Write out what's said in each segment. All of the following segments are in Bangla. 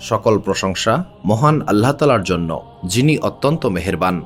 সকল প্রশংসা মহান আল্লাহ তালার জন্য, যিনি অত্যন্ত মেহেরবান।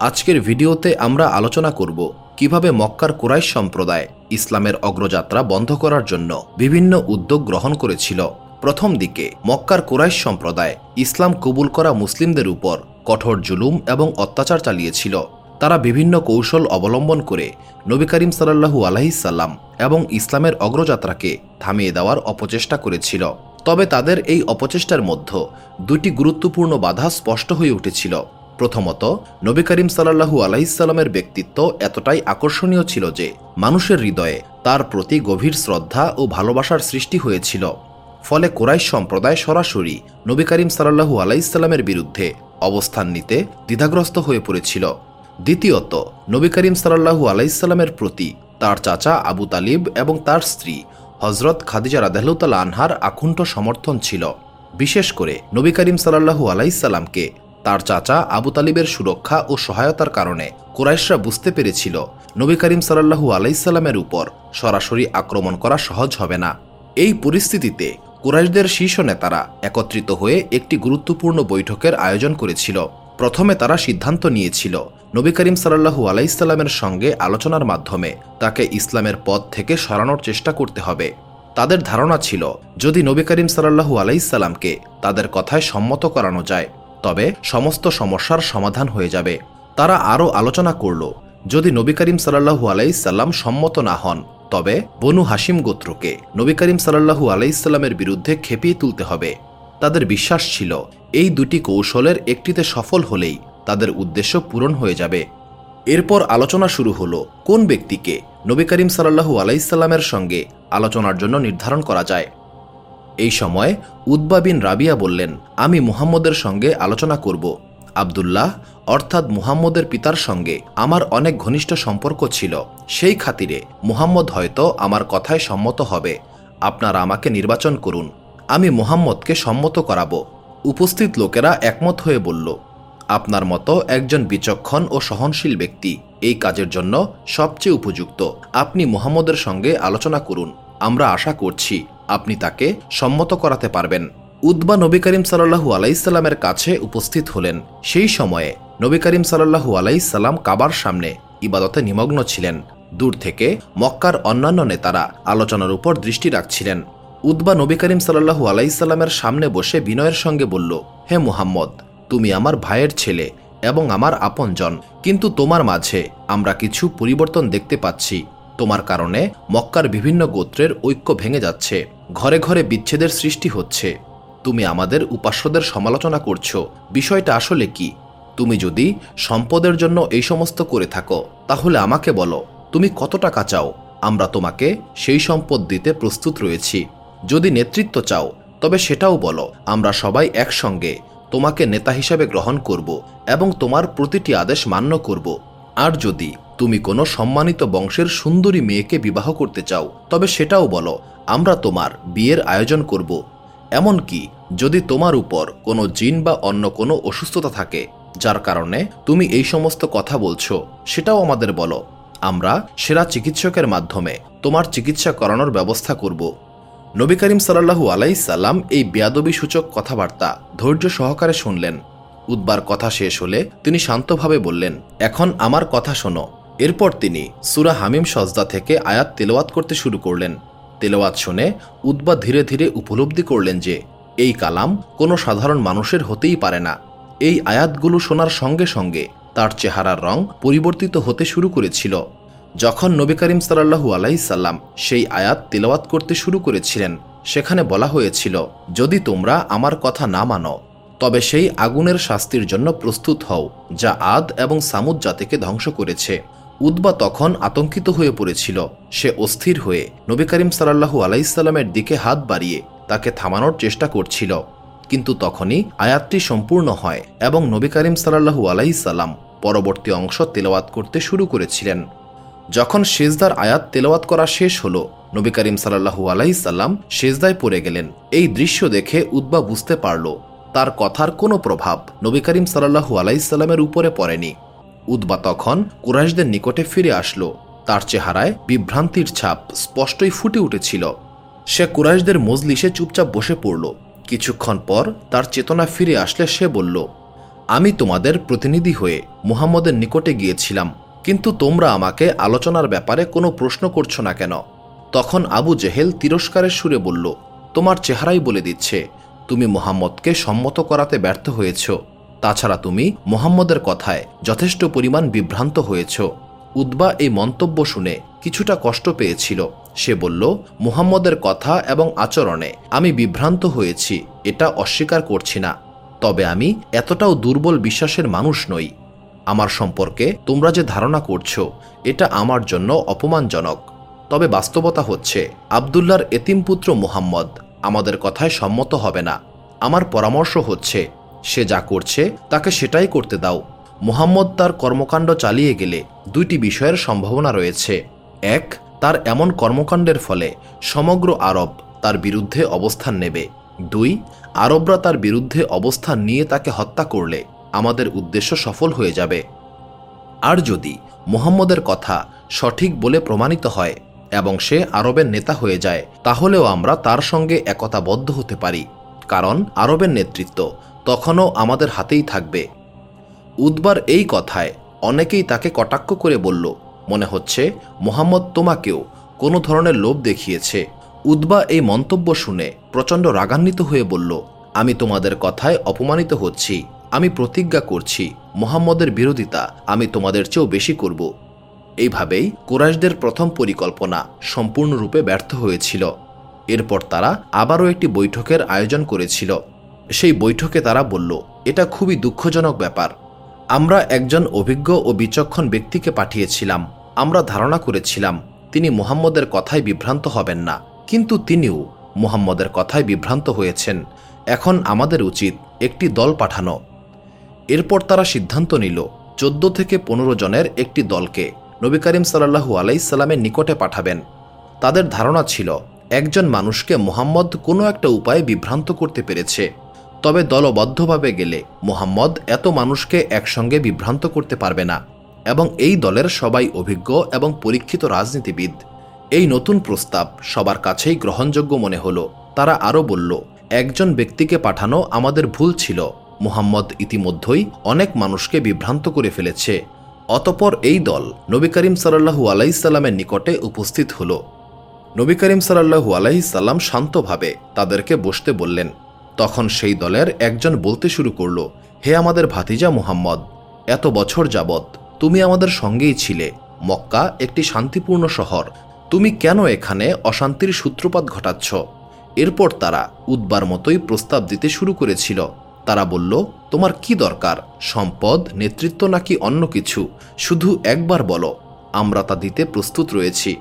আজকের ভিডিওতে আমরা আলোচনা করব কীভাবে মক্কার কুরাইশ সম্প্রদায় ইসলামের অগ্রযাত্রা বন্ধ করার জন্য বিভিন্ন উদ্যোগ গ্রহণ করেছিল। প্রথম দিকে, মক্কার কুরাইশ সম্প্রদায় ইসলাম কবুল করা মুসলিমদের উপর কঠোর জুলুম এবং অত্যাচার চালিয়েছিল। তারা বিভিন্ন কৌশল অবলম্বন করে নবী করিম সাল্লাহু আলাহিসাল্লাম এবং ইসলামের অগ্রযাত্রাকে থামিয়ে দেওয়ার অপচেষ্টা করেছিল। তবে তাদের এই অপচেষ্টার মধ্যে দুটি গুরুত্বপূর্ণ বাধা স্পষ্ট হয়ে উঠেছিল। প্রথমত, নবী করিম সাল্লাহু আলাইসাল্লামের ব্যক্তিত্ব এতটাই আকর্ষণীয় ছিল যে মানুষের হৃদয়ে তার প্রতি গভীর শ্রদ্ধা ও ভালোবাসার সৃষ্টি হয়েছিল। ফলে কোরাইশ সম্প্রদায় সরাসরি নবী করিম সাল্লাহু আলাইসাল্লামের বিরুদ্ধে অবস্থান নিতে দ্বিধাগ্রস্ত হয়ে পড়েছিল। দ্বিতীয়ত, নবী করিম সাল্লাহু আলাইসাল্লামের প্রতি তার চাচা আবু তালিব এবং তার স্ত্রী হজরত খাদিজা রাদাহতাল আনহার আকুণ্ঠ সমর্থন ছিল। বিশেষ করে নবী করিম সাল্লাহু আলাইসাল্লামকে তার চাচা আবু তালিবের সুরক্ষা ও সহায়তার কারণে কোরাইশরা বুঝতে পেরেছিল নবী করিম সাল্লাহু আলাইসাল্লামের উপর সরাসরি আক্রমণ করা সহজ হবে না। এই পরিস্থিতিতে কুরাইশদের শীর্ষ নেতারা একত্রিত হয়ে একটি গুরুত্বপূর্ণ বৈঠকের আয়োজন করেছিল। প্রথমে তারা সিদ্ধান্ত নিয়েছিল নবী করিম সাল্লাহু আলাইসাল্লামের সঙ্গে আলোচনার মাধ্যমে তাকে ইসলামের পথ থেকে সরানোর চেষ্টা করতে হবে। তাদের ধারণা ছিল, যদি নবী করিম সাল্লাহু আলাইসাল্লামকে তাদের কথায় সম্মত করানো যায়, তবে সমস্ত সমস্যার সমাধান হয়ে যাবে। তারা আরও আলোচনা করল, যদি নবী করিম সাল্লাহু আলাইসাল্লাম সম্মত না হন, তবে বনু হাসিম গোত্রকে নবী করিম সাল্লাহু আলাইসাল্লামের বিরুদ্ধে খেপিয়ে তুলতে হবে। তাদের বিশ্বাস ছিল, এই দুটি কৌশলের একটিতে সফল হলেই তাদের উদ্দেশ্য পূরণ হয়ে যাবে। এরপর আলোচনা শুরু হলো, কোন ব্যক্তিকে নবী করিম সাল্লাহু আলাইসাল্লামের সঙ্গে আলোচনার জন্য নির্ধারণ করা যায়। এই সময় উদ্বা বিন রাবিয়া বললেন, আমি মুহাম্মদের সঙ্গে আলোচনা করব। আবদুল্লাহ, অর্থাৎ মুহাম্মদের পিতার সঙ্গে আমার অনেক ঘনিষ্ঠ সম্পর্ক ছিল। সেই খাতিরে মুহাম্মদ হয়তো আমার কথায় সম্মত হবে। আপনারা আমাকে নির্বাচন করুন। আমি মোহাম্মদকে সম্মত করাব। উপস্থিত লোকেরা একমত হয়ে বলল, আপনার মতো একজন বিচক্ষণ ও সহনশীল ব্যক্তি এই কাজের জন্য সবচেয়ে উপযুক্ত। আপনি মোহাম্মদের সঙ্গে আলোচনা করুন। আমরা আশা করছি আপনি তাকে সম্মত করাতে পারবেন। উদ্বা নবী করিম সাল্লাহু আলাইসাল্লামের কাছে উপস্থিত হলেন। সেই সময়ে নবী করিম সাল্লাহু আলাইসাল্লাম কাবার সামনে ইবাদতে নিমগ্ন ছিলেন। দূর থেকে মক্কার অন্যান্য নেতারা আলোচনার উপর দৃষ্টি রাখছিলেন। উদ্বা নবী করিম সাল্লাহু আলাইসাল্লামের সামনে বসে বিনয়ের সঙ্গে বলল, হে মুহাম্মদ, তুমি আমার ভাইয়ের ছেলে এবং আমার আপনজন। কিন্তু তোমার মাঝে আমরা কিছু পরিবর্তন দেখতে পাচ্ছি। তোমার কারণে মক্কার বিভিন্ন গোত্রের ঐক্য ভেঙে যাচ্ছে। ঘরে ঘরে বিচ্ছেদের সৃষ্টি হচ্ছে। তুমি আমাদের উপাস্যদের সমালোচনা করছ। বিষয়টা আসলে কি? তুমি যদি সম্পদের জন্য এই সমস্ত করে থাকো, তাহলে আমাকে বলো, তুমি কত টাকা চাও? আমরা তোমাকে সেই সম্পদ দিতে প্রস্তুত রয়েছি। যদি নেতৃত্ব চাও, তবে সেটাও বলো। আমরা সবাই একসঙ্গে তোমাকে নেতা হিসাবে গ্রহণ করব এবং তোমার প্রতিটি আদেশ মান্য করব। আর যদি তুমি কোনো সম্মানিত বংশের সুন্দরী মেয়েকে বিবাহ করতে চাও, তবে সেটাও বলো, আমরা তোমার বিয়ের আয়োজন করব। এমনকি যদি তোমার উপর কোনো জিন বা অন্য কোনো অসুস্থতা থাকে, যার কারণে তুমি এই সমস্ত কথা বলছো, সেটাও আমাদের বলো। আমরা সেরা চিকিৎসকের মাধ্যমে তোমার চিকিৎসা করানোর ব্যবস্থা করব। নবী করিম সাল্লাহু আলাইসাল্লাম এই বেয়াদবি সূচক কথাবার্তা ধৈর্য সহকারে শুনলেন। উদ্বার কথা শেষ হলে তিনি শান্তভাবে বললেন, এখন আমার কথা শোনো। এরপর তিনি সুরা হামিম সজদা থেকে আয়াত তেলাওয়াত করতে শুরু করলেন। তেলাওয়াত শুনে উদ্বা ধীরে ধীরে উপলব্ধি করলেন যে, এই কালাম কোনো সাধারণ মানুষের হতেই পারে না। এই আয়াতগুলো শোনার সঙ্গে সঙ্গে তার চেহারার রং পরিবর্তিত হতে শুরু করেছিল। যখন নবী করিম সাল্লাহু আলাইসাল্লাম সেই আয়াত তেলাওয়াত করতে শুরু করেছিলেন, সেখানে বলা হয়েছিল, যদি তোমরা আমার কথা না মানো, তবে সেই আগুনের শাস্তির জন্য প্রস্তুত হও, যা আদ এবং সামুদ জাতিকে ধ্বংস করেছে। উদ্বা তখন আতঙ্কিত হয়ে পড়েছিল। সে অস্থির হয়ে নবী করিম সাল্লাহু আলাইসাল্লামের দিকে হাত বাড়িয়ে তাকে থামানোর চেষ্টা করছিল। কিন্তু তখনই আয়াতটি সম্পূর্ণ হয় এবং নবী করিম সাল্লাহু আলাইসাল্লাম পরবর্তী অংশ তেলাওয়াত করতে শুরু করেছিলেন। যখন শেজদার আয়াত তেলাওয়াত করা শেষ হল, নবী করিম সাল্লাহু আলাইসাল্লাম শেজদায় পড়ে গেলেন। এই দৃশ্য দেখে উদ্বা বুঝতে পারল, তার কথার কোনো প্রভাব নবী করিম সাল্লাহু আলাইসাল্লামের উপরে পড়েনি। উদ্বা তখন কুরাইশদের নিকটে ফিরে আসলো। তার চেহারায় বিভ্রান্তির ছাপ স্পষ্টই ফুটে উঠেছিল। সে কুরাইশদের মজলিসে চুপচাপ বসে পড়ল। কিছুক্ষণ পর তার চেতনা ফিরে আসলে সে বলল, আমি তোমাদের প্রতিনিধি হয়ে মুহাম্মদের নিকটে গিয়েছিলাম। কিন্তু তোমরা আমাকে আলোচনার ব্যাপারে কোনো প্রশ্ন করছ না কেন? তখন আবু জেহেল তিরস্কারের সুরে বলল, তোমার চেহারাই বলে দিচ্ছে, তুমি মোহাম্মদকে সম্মত করাতে ব্যর্থ হয়েছ। তাছাড়া তুমি মোহাম্মদের কথায় যথেষ্ট পরিমাণ বিভ্রান্ত হয়েছ। উদ্বা এই মন্তব্য শুনে কিছুটা কষ্ট পেয়েছিল। সে বলল, মুহাম্মদের কথা এবং আচরণে আমি বিভ্রান্ত হয়েছি, এটা অস্বীকার করছি না। তবে আমি এতটাও দুর্বল বিশ্বাসের মানুষ নই। আমার সম্পর্কে তোমরা যে ধারণা করছ, এটা আমার জন্য অপমানজনক। তবে বাস্তবতা হচ্ছে আবদুল্লার এতিমপুত্র মুহাম্মদ আমাদের কথায় সম্মত হবে না। আমার পরামর্শ হচ্ছে, সে যা করছে, তাকে সেটাই করতে দাও। মুহাম্মদ তার কর্মকাণ্ড চালিয়ে গেলে দুইটি বিষয়ের সম্ভাবনা রয়েছে। এক, তার এমন কর্মকাণ্ডের ফলে সমগ্র আরব তার বিরুদ্ধে অবস্থান নেবে। দুই, আরবরা তার বিরুদ্ধে অবস্থান নিয়ে তাকে হত্যা করলে। আমাদের উদ্দেশ্য সফল হয়ে যাবে। আর যদি মোহাম্মদের কথা সঠিক বলে প্রমাণিত হয় এবং সে আরবের নেতা হয়ে যায়, তাহলেও আমরা তার সঙ্গে একতাবদ্ধ হতে পারি। কারণ আরবের নেতৃত্ব তখনও আমাদের হাতেই থাকবে। উদ্বার এই কথায় অনেকেই তাকে কটাক্ষ করে বলল, মনে হচ্ছে মোহাম্মদ তোমাকেও কোনো ধরনের লোভ দেখিয়েছে। উদ্বা এই মন্তব্য শুনে প্রচণ্ড রাগান্বিত হয়ে বলল, আমি তোমাদের কথায় অপমানিত হচ্ছি। আমি প্রতিজ্ঞা করছি, মোহাম্মদের বিরোধিতা আমি তোমাদের চেয়েও বেশি করব। এইভাবেই কুরাইশদের প্রথম পরিকল্পনা সম্পূর্ণরূপে ব্যর্থ হয়েছিল। এরপর তারা আবারও একটি বৈঠকের আয়োজন করেছিল। সেই বৈঠকে তারা বলল, এটা খুবই দুঃখজনক ব্যাপার। আমরা একজন অভিজ্ঞ ও বিচক্ষণ ব্যক্তিকে পাঠিয়েছিলাম। আমরা ধারণা করেছিলাম, তিনি মুহাম্মদের কথায় বিভ্রান্ত হবেন না। কিন্তু তিনিও মুহাম্মদের কথায় বিভ্রান্ত হয়েছেন। এখন আমাদের উচিত একটি দল পাঠানো। এরপর তারা সিদ্ধান্ত নিল চোদ্দ থেকে পনেরো জনের একটি দলকে নবী করিম সাল্লাহু আলাইসাল্লামের নিকটে পাঠাবেন। তাদের ধারণা ছিল, একজন মানুষকে মোহাম্মদ কোনো একটা উপায়ে বিভ্রান্ত করতে পেরেছে। তবে দলবদ্ধভাবে গেলে মোহাম্মদ এত মানুষকে একসঙ্গে বিভ্রান্ত করতে পারবে না এবং এই দলের সবাই অভিজ্ঞ এবং পরীক্ষিত রাজনীতিবিদ। এই নতুন প্রস্তাব সবার কাছেই গ্রহণযোগ্য মনে হলো। তারা আরও বলল, একজন ব্যক্তিকে পাঠানো আমাদের ভুল ছিল। মুহাম্মদ ইতিমধ্যেই অনেক মানুষকে বিভ্রান্ত করে ফেলেছে। অতপর এই দল নবী করিম সাল্লাহু আলাইসাল্লামের নিকটে উপস্থিত হল। নবী করিম সাল্লাহু আলাইসাল্লাম শান্তভাবে তাদেরকে বসতে বললেন। তখন সেই দলের একজন বলতে শুরু করল, হে আমাদের ভাতিজা মুহাম্মদ, এত বছর যাবৎ তুমি আমাদের সঙ্গেই ছিলে। মক্কা একটি শান্তিপূর্ণ শহর। তুমি কেন এখানে অশান্তির সূত্রপাত ঘটাচ্ছ? এরপর তারা উদ্বার মতোই প্রস্তাব দিতে শুরু করেছিল। তারা বলল, তোমার কি দরকার? সম্পদ, নেতৃত্ব নাকি অন্য কিছু? শুধু একবার বলো। আমরা তা দিতে প্রস্তুত রয়েছি।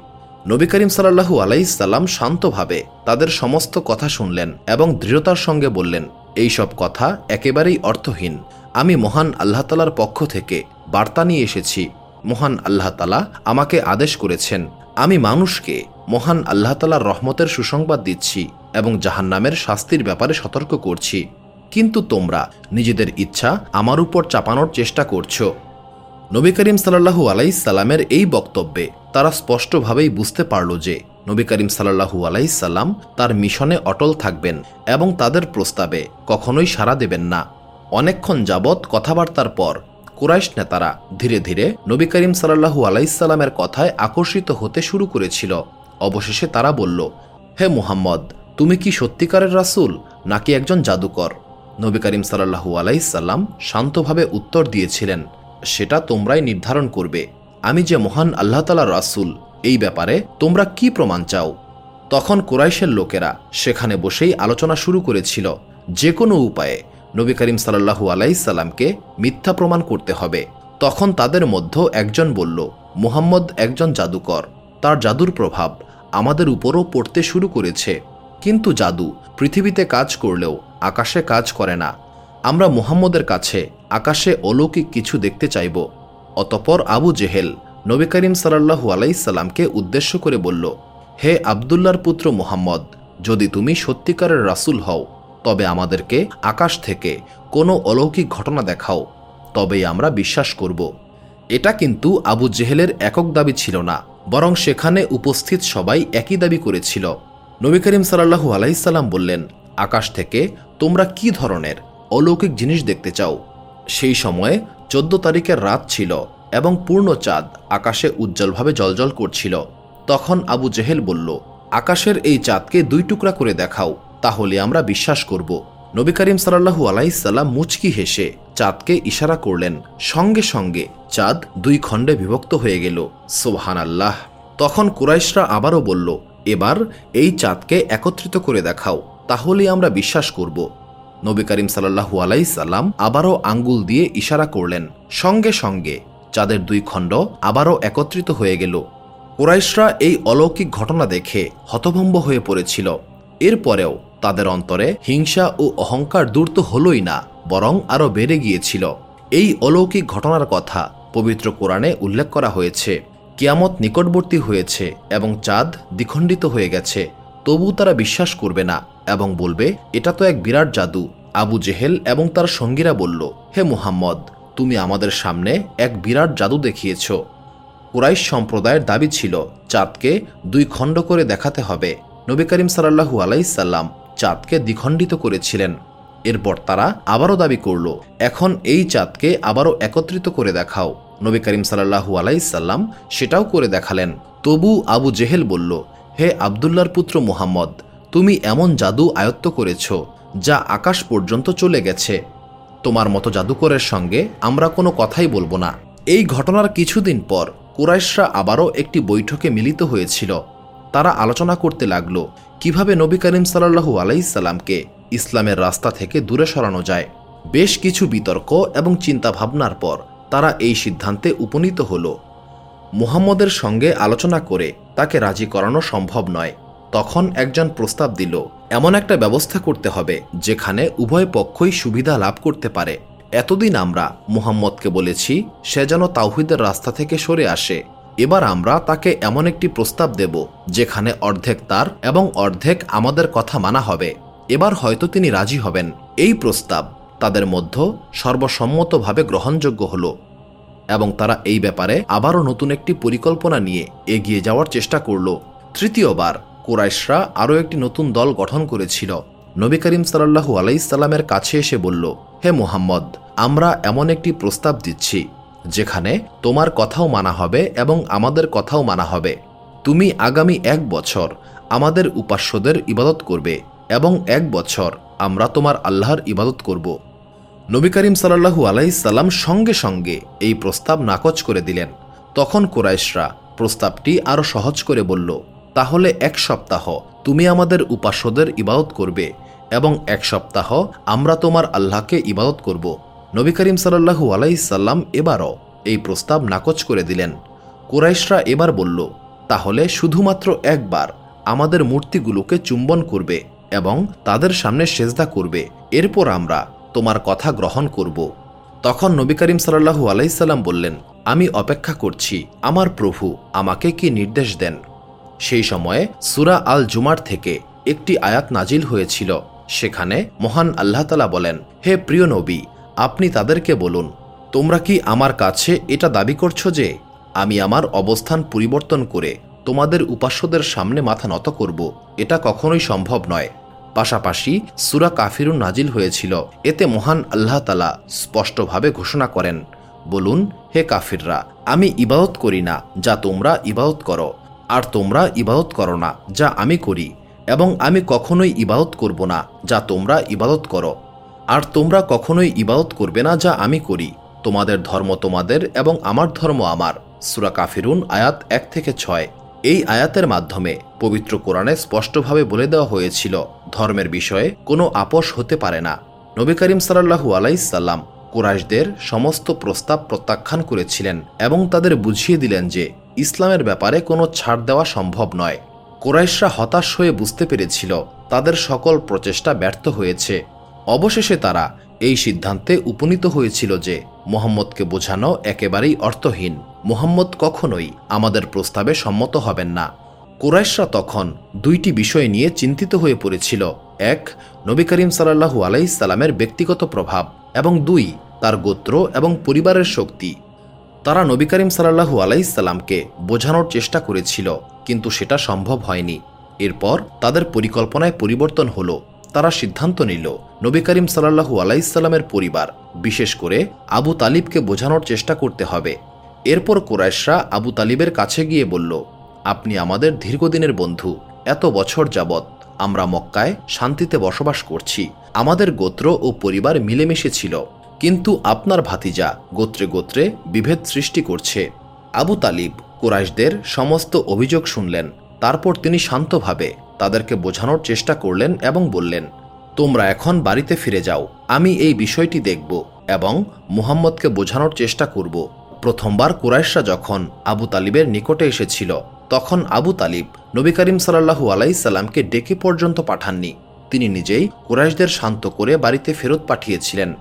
নবী করিম সাল্লাহু আলাইসাল্লাম শান্তভাবে তাদের সমস্ত কথা শুনলেন এবং দৃঢ়তার সঙ্গে বললেন, এই সব কথা একেবারেই অর্থহীন। আমি মহান আল্লাহ তালার পক্ষ থেকে বার্তা নিয়ে এসেছি। মহান আল্লাহ তালা আমাকে আদেশ করেছেন। আমি মানুষকে মহান আল্লাহ তালার রহমতের সুসংবাদ দিচ্ছি এবং জাহান্নামের শাস্তির ব্যাপারে সতর্ক করছি। কিন্তু তোমরা নিজেদের ইচ্ছা আমার উপর চাপানোর চেষ্টা করছ। নবী করিম সাল্লাহু আলাইসাল্লামের এই বক্তব্যে তারা স্পষ্টভাবেই বুঝতে পারল যে নবী করিম সাল্লাহু আলাইসাল্লাম তার মিশনে অটল থাকবেন এবং তাদের প্রস্তাবে কখনোই সাড়া দেবেন না। অনেকক্ষণ যাবৎ কথাবার্তার পর কুরাইশ নেতারা ধীরে ধীরে নবী করিম সাল্লাহু আলাইসাল্লামের কথায় আকর্ষিত হতে শুরু করেছিল। অবশেষে তারা বলল, হে মুহাম্মদ, তুমি কি সত্যিকারের রাসূল নাকি একজন জাদুকর? নবী করিম সাল্লাহু আলাইসাল্লাম শান্তভাবে উত্তর দিয়েছিলেন, সেটা তোমরাই নির্ধারণ করবে। আমি যে মহান আল্লাহ তালার রাসূল, এই ব্যাপারে তোমরা কি প্রমাণ চাও? তখন কুরাইশের লোকেরা সেখানে বসেই আলোচনা শুরু করেছিল যে কোনো উপায়ে নবী করিম সাল্লাহু আলাইসাল্লামকে মিথ্যা প্রমাণ করতে হবে। তখন তাদের মধ্যে একজন বলল, মুহাম্মদ একজন জাদুকর। তার জাদুর প্রভাব আমাদের উপরও পড়তে শুরু করেছে। কিন্তু জাদু পৃথিবীতে কাজ করলেও আকাশে কাজ করে না। আমরা মুহাম্মদের কাছে আকাশে অলৌকিক কিছু দেখতে চাইব। অতপর আবু জেহেল নবী করিম সাল্লাহু আলাইসাল্লামকে উদ্দেশ্য করে বলল, হে আবদুল্লার পুত্র মুহাম্মদ, যদি তুমি সত্যিকারের রাসূল হও, তবে আমাদেরকে আকাশ থেকে কোনো অলৌকিক ঘটনা দেখাও, তবেই আমরা বিশ্বাস করব। এটা কিন্তু আবু জেহেলের একক দাবি ছিল না, বরং সেখানে উপস্থিত সবাই একই দাবি করেছিল। নবী করিম সাল্লাহু আলাইসাল্লাম বললেন, আকাশ থেকে তোমরা কি ধরনের অলৌকিক জিনিস দেখতে চাও? সেই সময়ে চোদ্দ তারিখের রাত ছিল এবং পূর্ণ চাঁদ আকাশে উজ্জ্বলভাবে জলজল করছিল। তখন আবু জেহেল বলল, আকাশের এই চাঁদকে দুই টুকরা করে দেখাও, তাহলে আমরা বিশ্বাস করব। নবী করিম সাল্লাহু আলাইসাল্লাম মুচকি হেসে চাঁদকে ইশারা করলেন, সঙ্গে সঙ্গে চাঁদ দুই খণ্ডে বিভক্ত হয়ে গেল। সোহান আল্লাহ তখন কুরাইশরা আবারও বলল এবার এই চাঁদকে একত্রিত করে দেখাও, তাহলেই আমরা বিশ্বাস করব। নবী করিম সাল্লাহু আলাইসাল্লাম আবারও আঙ্গুল দিয়ে ইশারা করলেন, সঙ্গে সঙ্গে চাঁদের দুই খণ্ড আবারও একত্রিত হয়ে গেল। কুরাইশরা এই অলৌকিক ঘটনা দেখে হতভম্ব হয়ে পড়েছিল। এরপরেও তাদের অন্তরে হিংসা ও অহংকার দূর তো হলই না, বরং আরও বেড়ে গিয়েছিল। এই অলৌকিক ঘটনার কথা পবিত্র কোরআনে উল্লেখ করা হয়েছে। কিয়ামত নিকটবর্তী হয়েছে এবং চাঁদ দ্বিখণ্ডিত হয়ে গেছে। তবু তারা বিশ্বাস করবে না এবং বলবে, এটা তো এক বিরাট জাদু। আবু জেহেল এবং তার সঙ্গীরা বলল, হে মুহাম্মদ, তুমি আমাদের সামনে এক বিরাট জাদু দেখিয়েছ। কুরাইশ সম্প্রদায়ের দাবি ছিল, চাঁদকে দুই খণ্ড করে দেখাতে হবে। নবী করিম সাল্লাহু আলাইসাল্লাম চাঁদকে দ্বিখণ্ডিত করেছিলেন। এরপর তারা আবারও দাবি করল, এখন এই চাঁদকে আবারও একত্রিত করে দেখাও। নবী করিম সাল্লাহু আলাইসাল্লাম সেটাও করে দেখালেন। তবু আবু জেহেল বলল, হে আবদুল্লার পুত্র মুহাম্মদ, তুমি এমন জাদু আয়ত্ত করেছ যা আকাশ পর্যন্ত চলে গেছে। তোমার মতো জাদুকরের সঙ্গে আমরা কোনো কথাই বলব না। এই ঘটনার কিছুদিন পর কুরাইশরা আবারও একটি বৈঠকে মিলিত হয়েছিল। তারা আলোচনা করতে লাগল, কীভাবে নবী করিম সাল্লাহু আলাইসাল্লামকে ইসলামের রাস্তা থেকে দূরে সরানো যায়? বেশ কিছু বিতর্ক এবং চিন্তাভাবনার পর তারা এই সিদ্ধান্তে উপনীত হল। মুহাম্মদের সঙ্গে আলোচনা করে তাকে রাজি করানো সম্ভব নয়। তখন একজন প্রস্তাব দিল, এমন একটা ব্যবস্থা করতে হবে, যেখানে উভয় পক্ষই সুবিধা লাভ করতে পারে। এতদিন আমরা মুহাম্মদকে বলেছি, সে যেন তাওহিদের রাস্তা থেকে সরে আসে। এবার আমরা তাকে এমন একটি প্রস্তাব দেব, যেখানে অর্ধেক তার এবং অর্ধেক আমাদের কথা মানা হবে। এবার হয়তো তিনি রাজি হবেন। এই প্রস্তাব তাদের মধ্য সর্বসম্মতভাবে গ্রহণযোগ্য হল এবং তারা এই ব্যাপারে আবারও নতুন একটি পরিকল্পনা নিয়ে এগিয়ে যাওয়ার চেষ্টা করল। তৃতীয়বার কুরাইশরা আরও একটি নতুন দল গঠন করেছিল। নবী করিম সাল্লাহু আলাইসাল্লামের কাছে এসে বলল, হে মুহাম্মদ, আমরা এমন একটি প্রস্তাব দিচ্ছি, যেখানে তোমার কথাও মানা হবে এবং আমাদের কথাও মানা হবে। তুমি আগামী এক বছর আমাদের উপাস্যদের ইবাদত করবে এবং এক বছর আমরা তোমার আল্লাহর ইবাদত করব। নবী করিম সাল্লাহু আলাইসাল্লাম সঙ্গে সঙ্গে এই প্রস্তাব নাকচ করে দিলেন। তখন কোরাইশরা প্রস্তাবটি আরও সহজ করে বলল, তাহলে এক সপ্তাহ তুমি আমাদের উপাস্যদের ইবাদত করবে এবং এক সপ্তাহ আমরা তোমার আল্লাহকে ইবাদত করব। নবী করিম সাল্লাহু আলাইসাল্লাম এবারও এই প্রস্তাব নাকচ করে দিলেন। কোরাইশরা এবার বলল, তাহলে শুধুমাত্র একবার আমাদের মূর্তিগুলোকে চুম্বন করবে এবং তাদের সামনে সেজদা করবে। এরপর আমরা তোমার কথা গ্রহণ করব। তখন নবী করিম সাল্লাহু আলাইসাল্লাম বললেন, আমি অপেক্ষা করছি, আমার প্রভু আমাকে কি নির্দেশ দেন? সেই সময়ে সুরা আল জুমার থেকে একটি আয়াত নাজিল হয়েছিল। সেখানে মহান আল্লাহ তালা বলেন, হে প্রিয় নবী, আপনি তাদেরকে বলুন, তোমরা কি আমার কাছে এটা দাবি করছ যে আমি আমার অবস্থান পরিবর্তন করে তোমাদের উপাস্যদের সামনে মাথা নত করব? এটা কখনোই সম্ভব নয়। পাশাপাশি সুরা কাফিরুন নাজিল হয়েছিল। এতে মহান আল্লাহ তালা স্পষ্টভাবে ঘোষণা করেন, বলুন, হে কাফিররা, আমি ইবাদত করি না, যা তোমরা ইবাদত করো, আর তোমরা ইবাদত করো না, যা আমি করি, এবং আমি কখনোই ইবাদত করব না, যা তোমরা ইবাদত করো, আর তোমরা কখনোই ইবাদত করবে না, যা আমি করি, তোমাদের ধর্ম তোমাদের এবং আমার ধর্ম আমার। সুরা কাফিরুন আয়াত এক থেকে ছয়। এই আয়াতের মাধ্যমে পবিত্র কোরআনে স্পষ্টভাবে বলে দেওয়া হয়েছিল, ধর্মের বিষয়ে কোনো আপোষ হতে পারে না। নবী করিম সাল্লাহু আলাইসাল্লাম কুরাইশদের সমস্ত প্রস্তাব প্রত্যাখ্যান করেছিলেন এবং তাদের বুঝিয়ে দিলেন যে, ইসলামের ব্যাপারে কোনো ছাড় দেওয়া সম্ভব নয়। কোরাইশরা হতাশ হয়ে বুঝতে পেরেছিল, তাদের সকল প্রচেষ্টা ব্যর্থ হয়েছে। অবশেষে তারা এই সিদ্ধান্তে উপনীত হয়েছিল যে, মোহাম্মদকে বোঝানো একেবারেই অর্থহীন। মোহাম্মদ কখনোই আমাদের প্রস্তাবে সম্মত হবেন না। কুরাইশরা তখন দুইটি বিষয় নিয়ে চিন্তিত হয়ে পড়েছিল। এক, নবী করিম সাল্লাহু আলাইসাল্লামের ব্যক্তিগত প্রভাব এবং দুই, তার গোত্র এবং পরিবারের শক্তি। তারা নবী করিম সাল্লাহু আলাইসাল্লামকে বোঝানোর চেষ্টা করেছিল, কিন্তু সেটা সম্ভব হয়নি। এরপর তাদের পরিকল্পনায় পরিবর্তন হলো। তারা সিদ্ধান্ত নিল, নবী করিম সাল্লাহু আলাইসাল্লামের পরিবার, বিশেষ করে আবু তালিবকে বোঝানোর চেষ্টা করতে হবে। এরপর কোরাইশরা আবু তালিবের কাছে গিয়ে বলল, আপনি আমাদের দীর্ঘদিনের বন্ধু। এত বছর যাবৎ আমরা মক্কায় শান্তিতে বসবাস করছি। আমাদের গোত্র ও পরিবার মিলেমিশে ছিল। কিন্তু আপনার ভাতিজা গোত্রে গোত্রে বিভেদ সৃষ্টি করছে। আবু তালিব কুরাইশদের সমস্ত অভিযোগ শুনলেন। তারপর তিনি শান্তভাবে তাদেরকে বোঝানোর চেষ্টা করলেন এবং বললেন, তোমরা এখন বাড়িতে ফিরে যাও। আমি এই বিষয়টি দেখব এবং মুহাম্মদকে বোঝানোর চেষ্টা করব। প্রথমবার কুরাইশরা যখন আবু তালিবের নিকটে এসেছিল, তখন আবু তালিব নবী করিম সাল্লাহু আলাইসাল্লামকে ডেকে পর্যন্ত পাঠাননি। তিনি নিজেই কুরাইশদের শান্ত করে বাড়িতে ফেরত পাঠিয়েছিলেন।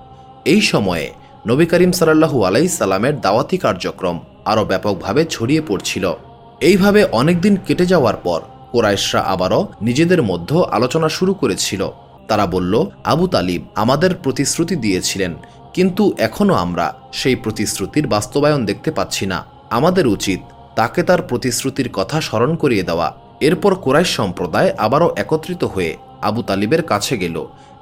এই সময়ে নবী করিম সাল্লাহু আলাইসাল্লামের দাওয়াতি কার্যক্রম আরও ব্যাপকভাবে ছড়িয়ে পড়ছিল। এইভাবে অনেকদিন কেটে যাওয়ার পর কোরাইশরা আবারও নিজেদের মধ্যে আলোচনা শুরু করেছিল। তারা বলল, আবু তালিব আমাদের প্রতিশ্রুতি দিয়েছিলেন কিন্তু এখনও আমরা সেই প্রতিশ্রুতির বাস্তবায়ন দেখতে পাচ্ছি না। আমাদের উচিত তাকে তার প্রতিশ্রুতির কথা স্মরণ করিয়ে দেওয়া। এরপর কোরাইশ সম্প্রদায় আবারও একত্রিত হয়ে আবু তালিবের কাছে গেল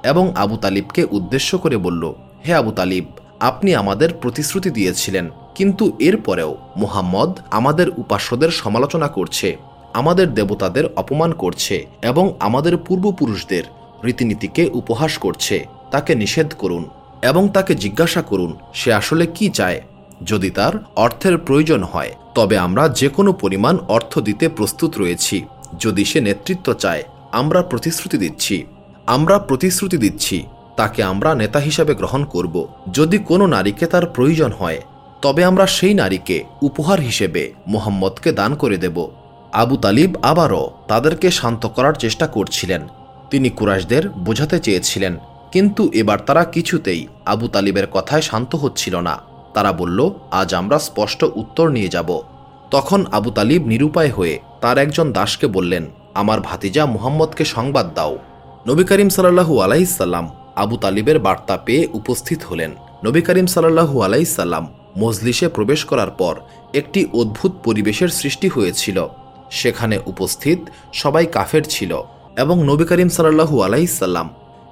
এবং আবু তালিবকে উদ্দেশ্য করে বলল, হে আবু তালিব, আপনি আমাদের প্রতিশ্রুতি দিয়েছিলেন, কিন্তু এরপরেও মুহাম্মদ আমাদের উপাস্যদের সমালোচনা করছে, আমাদের দেবতাদের অপমান করছে এবং আমাদের পূর্বপুরুষদের রীতিনীতিকে উপহাস করছে। তাকে নিষেধ করুন। এবং তাকে জিজ্ঞাসা করুন, সে আসলে কি চায়? যদি তার অর্থের প্রয়োজন হয়, তবে আমরা যে কোনো পরিমাণ অর্থ দিতে প্রস্তুত রয়েছি। যদি সে নেতৃত্ব চায়, আমরা প্রতিশ্রুতি দিচ্ছি। আমরা প্রতিশ্রুতি দিচ্ছি, তাকে আমরা নেতা হিসাবে গ্রহণ করব। যদি কোনো নারীকে তার প্রয়োজন হয়, তবে আমরা সেই নারীকে উপহার হিসেবে মোহাম্মদকে দান করে দেব। আবু তালিব আবারও তাদেরকে শান্ত করার চেষ্টা করছিলেন। তিনি কুরাশদের বোঝাতে চেয়েছিলেন। কিন্তু এবার তারা কিছুতেই আবু তালিবের কথায় শান্ত হচ্ছিল না। তারা বলল, আজ আমরা স্পষ্ট উত্তর নিয়ে যাব। তখন আবু তালিব নিরুপায় হয়ে তার একজন দাসকে বললেন, আমার ভাতিজা মুহাম্মদকে সংবাদ দাও। নবী করিম সাল্লাহু আলাইসাল্লাম আবু তালিবের বার্তা পেয়ে উপস্থিত হলেন। নবী করিম সাল্লাহু আলাইসাল্লাম মজলিসে প্রবেশ করার পর একটি অদ্ভুত পরিবেশের সৃষ্টি হয়েছিল। সেখানে উপস্থিত সবাই কাফের ছিল এবং নবী করিম সাল্লাহু আলাইসাল্লাম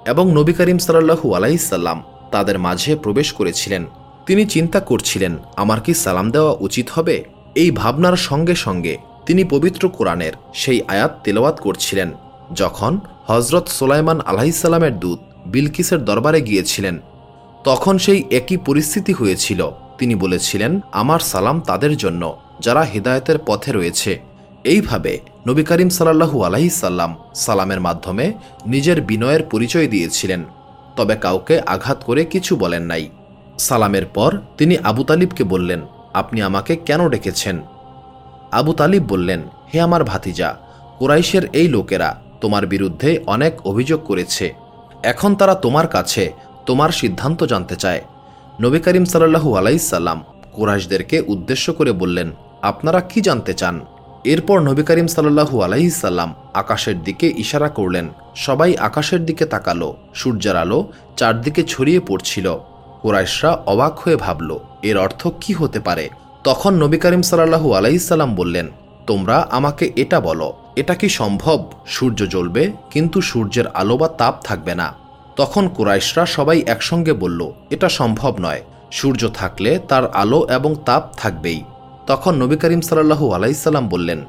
এবং নবী করিম সাল্লাহু আলাইসাল্লাম তাদের মাঝে প্রবেশ করেছিলেন। তিনি চিন্তা করছিলেন, আমার কি সালাম দেওয়া উচিত হবে? এই ভাবনার সঙ্গে সঙ্গে তিনি পবিত্র কোরআনের সেই আয়াত তেলাওয়াত করছিলেন, যখন হজরত সোলাইমান আলাহিসাল্লামের দূত বিলকিসের দরবারে গিয়েছিলেন। তখন সেই একই পরিস্থিতি হয়েছিল। তিনি বলেছিলেন, আমার সালাম তাদের জন্য, যারা হৃদায়তের পথে রয়েছে। এইভাবে নবী করিম সাল্লাহু আলাইসাল্লাম সালামের মাধ্যমে নিজের বিনয়ের পরিচয় দিয়েছিলেন, তবে কাউকে আঘাত করে কিছু বলেন নাই। সালামের পর তিনি আবু তালিবকে বললেন, আপনি আমাকে কেন ডেকেছেন? আবু তালিব বললেন, হে আমার ভাতিজা, কুরাইশের এই লোকেরা তোমার বিরুদ্ধে অনেক অভিযোগ করেছে। এখন তারা তোমার কাছে তোমার সিদ্ধান্ত জানতে চায়। নবী করিম সাল্লাহু আলাইসাল্লাম কুরাইশদেরকে উদ্দেশ্য করে বললেন, আপনারা কি জানতে চান? এরপর নবী করিম সাল্লাহু আলাইসাল্লাম আকাশের দিকে ইশারা করলেন। সবাই আকাশের দিকে তাকালো, সূর্যের আলো চারদিকে ছড়িয়ে পড়ছিল। কুরাইশরা অবাক হয়ে ভাবল, এর অর্থ কি হতে পারে? তখন নবী করিম সাল্লাহু আলাইসাল্লাম বললেন, তোমরা আমাকে এটা বলো, এটা কি সম্ভব? সূর্য জ্বলবে, কিন্তু সূর্যের আলো বা তাপ থাকবে না। তখন কুরাইশরা সবাই একসঙ্গে বলল, এটা সম্ভব নয়। সূর্য থাকলে তার আলো এবং তাপ থাকবেই। তখন নবী করিম সাল্লাহু আলাইসাল্লাম বললেন,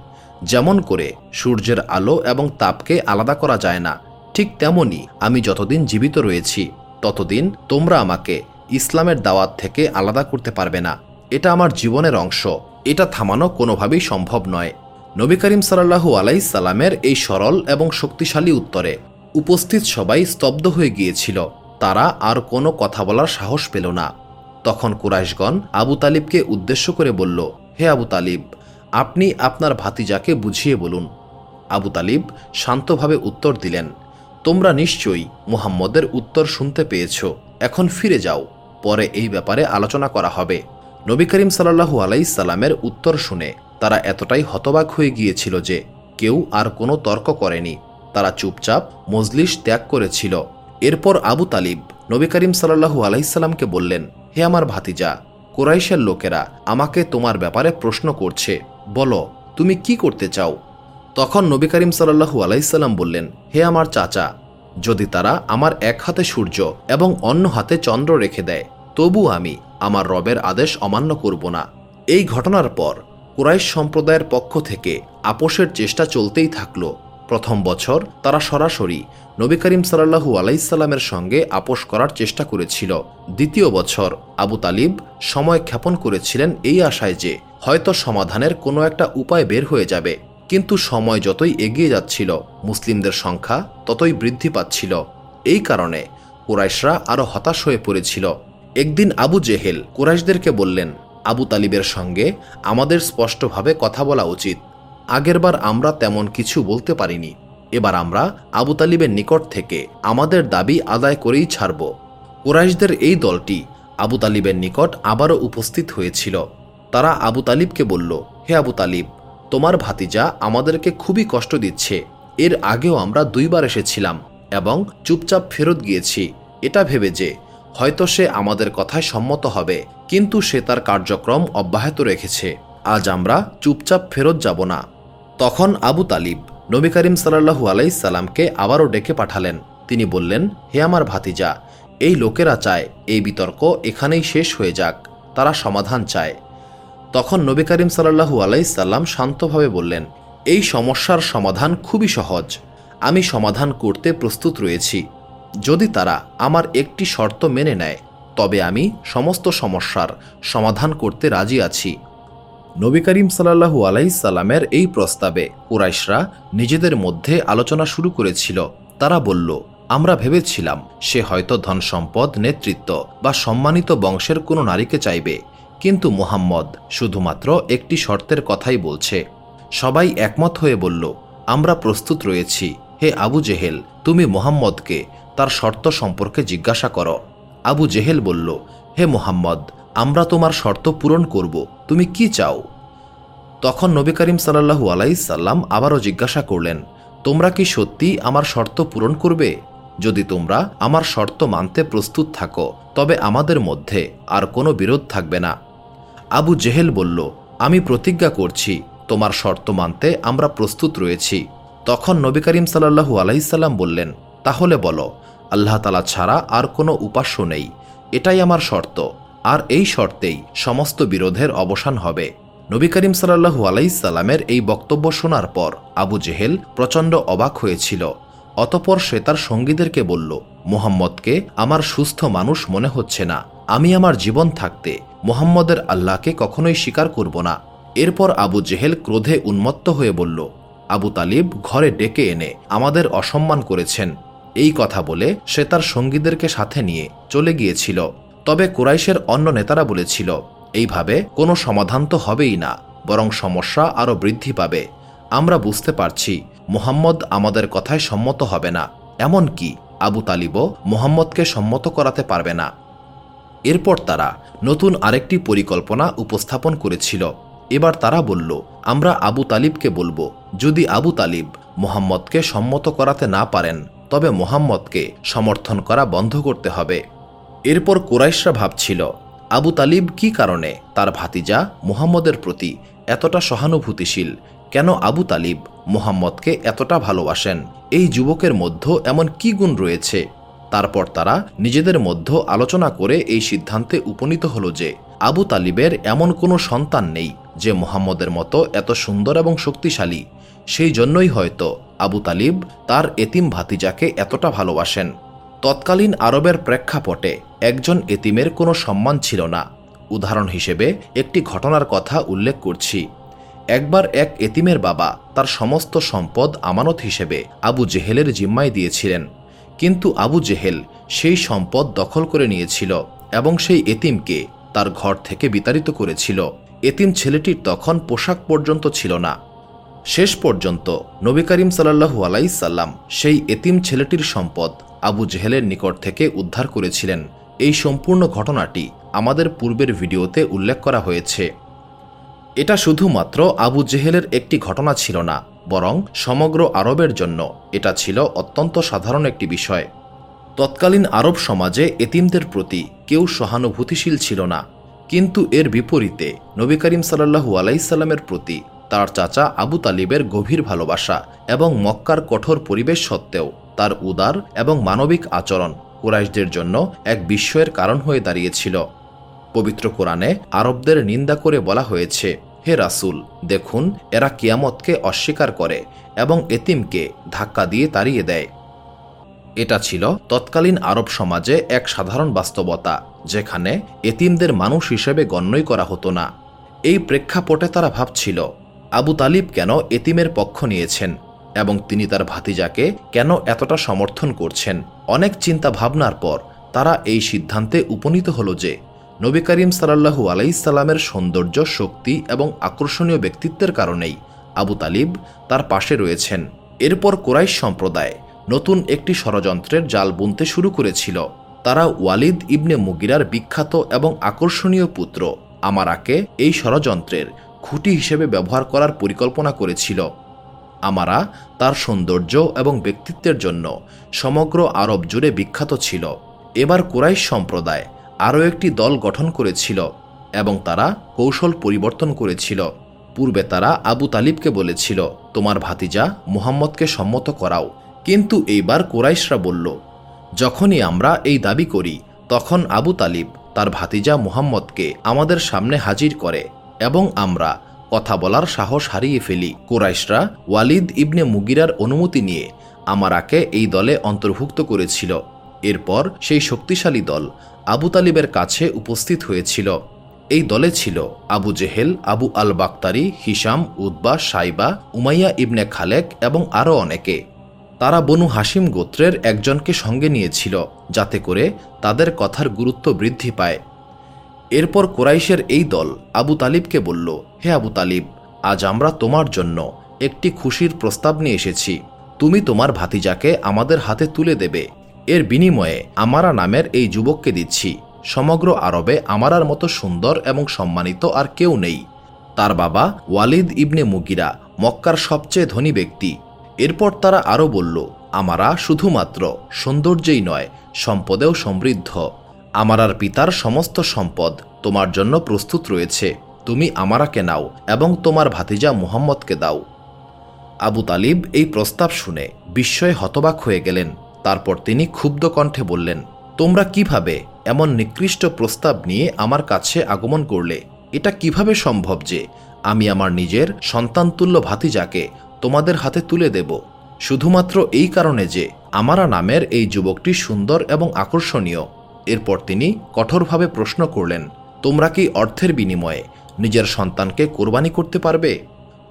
যেমন করে সূর্যের আলো এবং তাপকে আলাদা করা যায় না, ঠিক তেমনই আমি যতদিন জীবিত রয়েছি, ততদিন তোমরা আমাকে ইসলামের দাওয়াত থেকে আলাদা করতে পারবে না। এটা আমার জীবনের অংশ, এটা থামানো কোনোভাবেই সম্ভব নয়। নবী করিম সাল্লাহু আলাইসাল্লামের এই সরল এবং শক্তিশালী উত্তরে উপস্থিত সবাই স্তব্ধ হয়ে গিয়েছিল। তারা আর কোনো কথা বলার সাহস পেল না। তখন কুরাইশগণ আবু তালিবকে উদ্দেশ্য করে বলল হে আবু তালিব, আপনি আপনার ভাতিজাকে বুঝিয়ে বলুন। আবু তালিব শান্তভাবে উত্তর দিলেন, তোমরা নিশ্চয়ই মুহাম্মদের উত্তর শুনতে পেয়েছ। এখন ফিরে যাও, পরে এই ব্যাপারে আলোচনা করা হবে। নবী করিম সাল্লাহু আলাইসাল্লামের উত্তর শুনে তারা এতটাই হতবাক হয়ে গিয়েছিল যে কেউ আর কোনো তর্ক করেনি। তারা চুপচাপ মজলিস ত্যাগ করেছিল। এরপর আবু তালিব নবী করিম সাল্লাহু আলাইসাল্লামকে বললেন, হে আমার ভাতিজা কোরাইশের লোকেরা আমাকে তোমার ব্যাপারে প্রশ্ন করছে। বলো, তুমি কি করতে চাও? তখন নবী করিম সাল্লাহু আলাইসাল্লাম বললেন, হে আমার চাচা, যদি তারা আমার এক হাতে সূর্য এবং অন্য হাতে চন্দ্র রেখে দেয়, তবু আমি আমার রবের আদেশ অমান্য করব না। এই ঘটনার পর কুরাইশ সম্প্রদায়ের পক্ষ থেকে আপোষের চেষ্টা চলতেই থাকল। প্রথম বছর তারা সরাসরি নবী করিম সাল্লাহু আলাইসাল্লামের সঙ্গে আপোষ করার চেষ্টা করেছিল। দ্বিতীয় বছর আবু তালিব সময় ক্ষেপণ করেছিলেন এই আশায় যে হয়তো সমাধানের কোনো একটা উপায় বের হয়ে যাবে। কিন্তু সময় যতই এগিয়ে যাচ্ছিল, মুসলিমদের সংখ্যা ততই বৃদ্ধি পাচ্ছিল। এই কারণে কুরাইশরা আরও হতাশ হয়ে পড়েছিল। একদিন আবু জেহেল কুরাইশদেরকে বললেন, আবু তালিবের সঙ্গে আমাদের স্পষ্টভাবে কথা বলা উচিত। আগেরবার আমরা তেমন কিছু বলতে পারিনি। এবার আমরা আবু তালিবের নিকট থেকে আমাদের দাবি আদায় করেই ছাড়ব। কুরাইশদের এই দলটি আবু তালিবের নিকট আবারও উপস্থিত হয়েছিল। তারা আবু তালিবকে বলল, হে আবু তালিব, তোমার ভাতিজা আমাদেরকে খুবই কষ্ট দিচ্ছে। এর আগেও আমরা দুইবার এসেছিলাম এবং চুপচাপ ফেরত গিয়েছি। এটা ভেবে যে হয়তো সে আমাদের কথায় সম্মত হবে, কিন্তু সে তার কার্যক্রম অব্যাহত রেখেছে। আজ আমরা চুপচাপ ফেরত যাব না। তখন আবু তালিব নবী করিম সাল্লাহু আলাইসাল্লামকে আবারও ডেকে পাঠালেন। তিনি বললেন, হে আমার ভাতিজা, এই লোকেরা চায় এই বিতর্ক এখানেই শেষ হয়ে যাক, তারা সমাধান চায়। তখন নবী করিম সাল্লাহু আলাইসাল্লাম শান্তভাবে বললেন, এই সমস্যার সমাধান খুবই সহজ। আমি সমাধান করতে প্রস্তুত রয়েছি। যদি তারা আমার একটি শর্ত মেনে নেয়, তবে আমি সমস্ত সমস্যার সমাধান করতে রাজি আছি। নবী করিম সাল্লাহু আলাইসাল্লামের এই প্রস্তাবে কুরাইশরা নিজেদের মধ্যে আলোচনা শুরু করেছিল। তারা বলল, আমরা ভেবেছিলাম সে হয়তো ধন সম্পদ, নেতৃত্ব বা সম্মানিত বংশের কোনো নারীকে চাইবে। কিন্তু মুহাম্মদ শুধুমাত্র একটি শর্তের কথাই বলছে। সবাই একমত হয়ে বলল, আমরা প্রস্তুত রয়েছি। হে আবু জেহেল, তুমি মোহাম্মদকে তার শর্ত সম্পর্কে জিজ্ঞাসা করো। আবু জেহেল বলল, হে মোহাম্মদ, আমরা তোমার শর্ত পূরণ করব। তুমি কি চাও? তখন নবী করিম সাল্লাহু আলাইসাল্লাম আবারও জিজ্ঞাসা করলেন, তোমরা কি সত্যি আমার শর্ত পূরণ করবে? যদি তোমরা আমার শর্ত মানতে প্রস্তুত থাকো, তবে আমাদের মধ্যে আর কোনো বিরোধ থাকবে না। আবু জেহেল বলল, আমি প্রতিজ্ঞা করছি, তোমার শর্ত মানতে আমরা প্রস্তুত রয়েছি। তখন নবী করিম সাল্লাহু আলাইসাল্লাম বললেন, তাহলে বলো, আল্লাহ তালা ছাড়া আর কোনো উপাস্য নেই। এটাই আমার শর্ত। আর এই শর্তেই সমস্ত বিরোধের অবসান হবে। নবী করিম সাল্লাহু আলাইসাল্লামের এই বক্তব্য শোনার পর আবু জেহেল প্রচণ্ড অবাক হয়েছিল। অতপর সে তার সঙ্গীদেরকে বলল, মুহাম্মদকে আমার সুস্থ মানুষ মনে হচ্ছে না। আমি আমার জীবন থাকতে মুহাম্মদের আল্লাহকে কখনোই স্বীকার করব না। এরপর আবু জেহেল ক্রোধে উন্মত্ত হয়ে বলল, আবু তালিব ঘরে ডেকে এনে আমাদের অসম্মান করেছেন। এই কথা বলে সে তার সঙ্গীদেরকে সাথে নিয়ে চলে গিয়েছিল। তবে কুরাইশের অন্য নেতারা বলেছিল, এইভাবে কোনো সমাধান তো হবেই না, বরং সমস্যা আরও বৃদ্ধি পাবে। আমরা বুঝতে পারছি, মোহাম্মদ আমাদের কথায় সম্মত হবে না। এমনকি আবু তালিবও মোহাম্মদকে সম্মত করাতে পারবে না। এরপর তারা নতুন আরেকটি পরিকল্পনা উপস্থাপন করেছিল। এবার তারা বলল, আমরা আবু তালিবকে বলব, যদি আবু তালিব মোহাম্মদকে সম্মত করাতে না পারেন, তবে মোহাম্মদকে সমর্থন করা বন্ধ করতে হবে। এরপর কোরাইশরা ভাবছিল, আবু তালিব কি কারণে তার ভাতিজা মুহাম্মদের প্রতি এতটা সহানুভূতিশীল? কেন আবু তালিব মুহাম্মদকে এতটা ভালোবাসেন? এই যুবকের মধ্যে এমন কি গুণ রয়েছে? তারপর তারা নিজেদের মধ্যে আলোচনা করে এই সিদ্ধান্তে উপনীত হল যে, আবু তালিবের এমন কোনো সন্তান নেই যে মোহাম্মদের মতো এত সুন্দর এবং শক্তিশালী। সেই জন্যই হয়তো আবু তালিব তার এতিম ভাতিজাকে এতটা ভালোবাসেন। তৎকালীন আরবের প্রেক্ষাপটে একজন এতিমের কোনো সম্মান ছিল না। উদাহরণ হিসেবে একটি ঘটনার কথা উল্লেখ করছি। একবার এক এতিমের বাবা তার সমস্ত সম্পদ আমানত হিসেবে আবু জেহেলের জিম্মায় দিয়েছিলেন। কিন্তু আবু জেহেল সেই সম্পদ দখল করে নিয়েছিল এবং সেই এতিমকে তার ঘর থেকে বিতাড়িত করেছিল। এতিম ছেলেটির তখন পোশাক পর্যন্ত ছিল না। শেষ পর্যন্ত নবী করিম সাল্লাহু আলাইসাল্লাম সেই এতিম ছেলেটির সম্পদ আবু জেহেলের নিকট থেকে উদ্ধার করেছিলেন। এই সম্পূর্ণ ঘটনাটি আমাদের পূর্বের ভিডিওতে উল্লেখ করা হয়েছে। এটা শুধুমাত্র আবু জেহেলের একটি ঘটনা ছিল না, বরং সমগ্র আরবের জন্য এটা ছিল অত্যন্ত সাধারণ একটি বিষয়। তৎকালীন আরব সমাজে এতিমদের প্রতি কেউ সহানুভূতিশীল ছিল না, কিন্তু এর বিপরীতে নবী করিম সাল্লাহু আলাইসাল্লামের প্রতি তার চাচা আবু তালিবের গভীর ভালোবাসা এবং মক্কার কঠোর পরিবেশ সত্ত্বেও তার উদার এবং মানবিক আচরণ কুরাইশদের জন্য এক বিস্ময়ের কারণ হয়ে দাঁড়িয়েছিল। পবিত্র কোরআনে আরবদের নিন্দা করে বলা হয়েছে, হে রাসুল, দেখুন, এরা কিয়ামতকে অস্বীকার করে এবং এতিমকে ধাক্কা দিয়ে তাড়িয়ে দেয়। এটা ছিল তৎকালীন আরব সমাজে এক সাধারণ বাস্তবতা, যেখানে এতিমদের মানুষ হিসেবে গণ্যই করা হতো না। এই প্রেক্ষাপটে তারা ভাবছিল, আবু তালিব কেন এতিমের পক্ষ নিয়েছেন? এবং তিনি তার ভাতিজাকে কেন এতটা সমর্থন করছেন? অনেক চিন্তা ভাবনার পর তারা এই সিদ্ধান্তে উপনীত হল যে নবী করিম সাল্লাহু আলাইসাল্লামের সৌন্দর্য, শক্তি এবং আকর্ষণীয় ব্যক্তিত্বের কারণেই আবু তালিব তার পাশে রয়েছেন। এরপর কোরাইশ সম্প্রদায় নতুন একটি ষড়যন্ত্রের জাল বুনতে শুরু করেছিল। তারা ওয়ালিদ ইবনে মুগিরার বিখ্যাত এবং আকর্ষণীয় পুত্র আমারাকে এই ষড়যন্ত্রের খুঁটি হিসেবে ব্যবহার করার পরিকল্পনা করেছিল। আমারা তার সৌন্দর্য এবং ব্যক্তিত্বের জন্য সমগ্র আরব জুড়ে বিখ্যাত ছিল। এবার কুরাইশ সম্প্রদায় আরও একটি দল গঠন করেছিল এবং তারা কৌশল পরিবর্তন করেছিল। পূর্বে তারা আবু তালিবকে বলেছিল, তোমার ভাতিজা মুহাম্মদকে সম্মত করাও। কিন্তু এইবার কোরাইশরা বলল, যখনই আমরা এই দাবি করি, তখন আবু তালিব তার ভাতিজা মুহাম্মদকে আমাদের সামনে হাজির করে এবং আমরা কথা বলার সাহস হারিয়ে ফেলি। কোরাইশরা ওয়ালিদ ইবনে মুগিরার অনুমতি নিয়ে আমারাকে এই দলে অন্তর্ভুক্ত করেছিল। এরপর সেই শক্তিশালী দল আবু তালিবের কাছে উপস্থিত হয়েছিল। এই দলে ছিল আবু জেহেল, আবু আল বাক্তারি হিসাম উদ্বা সাইবা, উমাইয়া ইবনে খালেক এবং আরও অনেকে। তারা বনু হাসিম গোত্রের একজনকে সঙ্গে নিয়েছিল, যাতে করে তাদের কথার গুরুত্ব বৃদ্ধি পায়। এরপর কোরাইশের এই দল আবু তালিবকে বলল, হে আবু তালিব, আজ আমরা তোমার জন্য একটি খুশির প্রস্তাব নিয়ে এসেছি। তুমি তোমার ভাতিজাকে আমাদের হাতে তুলে দেবে। এর বিনিময়ে আমারা নামের এই যুবককে দিচ্ছি। সমগ্র আরবে আমারার মতো সুন্দর এবং সম্মানিত আর কেউ নেই। তার বাবা ওয়ালিদ ইবনে মুগিরা মক্কার সবচেয়ে ধনী ব্যক্তি। এরপর তারা আরও বলল, আমারা শুধুমাত্র সৌন্দর্যেই নয়, সম্পদেও সমৃদ্ধ। আমারার পিতার সমস্ত সম্পদ তোমার জন্য প্রস্তুত রয়েছে। তুমি আমারাকে নাও এবং তোমার ভাতিজা মুহাম্মদকে দাও। আবু তালিব এই প্রস্তাব শুনে বিস্ময়ে হতবাক হয়ে গেলেন। তারপর তিনি ক্ষুব্ধ কণ্ঠে বললেন, তোমরা কীভাবে এমন নিকৃষ্ট প্রস্তাব নিয়ে আমার কাছে আগমন করলে? এটা কীভাবে সম্ভব যে আমি আমার নিজের সন্তানতুল্য ভাতিজাকে তোমাদের হাতে তুলে দেব? শুধুমাত্র এই কারণে যে আমারা নামের এই যুবকটি সুন্দর এবং আকর্ষণীয়। এরপর তিনি কঠোরভাবে প্রশ্ন করলেন, তোমরা কি অর্থের বিনিময়ে নিজের সন্তানকে কোরবানি করতে পারবে?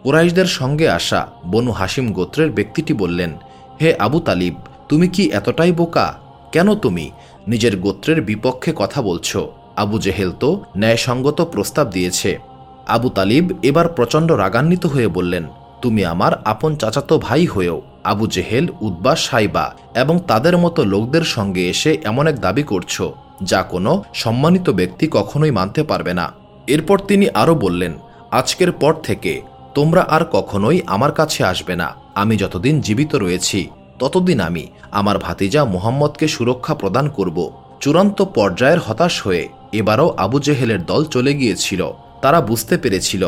কুরাইশদের সঙ্গে আসা বনু হাসিম গোত্রের ব্যক্তিটি বললেন, হে আবু তালিব, তুমি কি এতটাই বোকা? কেন তুমি নিজের গোত্রের বিপক্ষে কথা বলছো? আবু জেহেল তো ন্যায়সঙ্গত প্রস্তাব দিয়েছে। আবু তালিব এবার প্রচণ্ড রাগান্বিত হয়ে বললেন, তুমি আমার আপন চাচাতো ভাই হয়েও আবু জেহেল উদ্বা সাইবা এবং তাদের মতো লোকদের সঙ্গে এসে এমন এক দাবি করছ, যা কোনো সম্মানিত ব্যক্তি কখনোই মানতে পারবে না। এরপর তিনি আরও বললেন, আজকের পর থেকে তোমরা আর কখনোই আমার কাছে আসবে না। আমি যতদিন জীবিত রয়েছি, ততদিন আমি আমার ভাতিজা মুহাম্মদকে সুরক্ষা প্রদান করব। চূড়ান্ত পর্যায়ের হতাশ হয়ে এবারও আবু জেহেলের দল চলে গিয়েছিল। তারা বুঝতে পেরেছিল,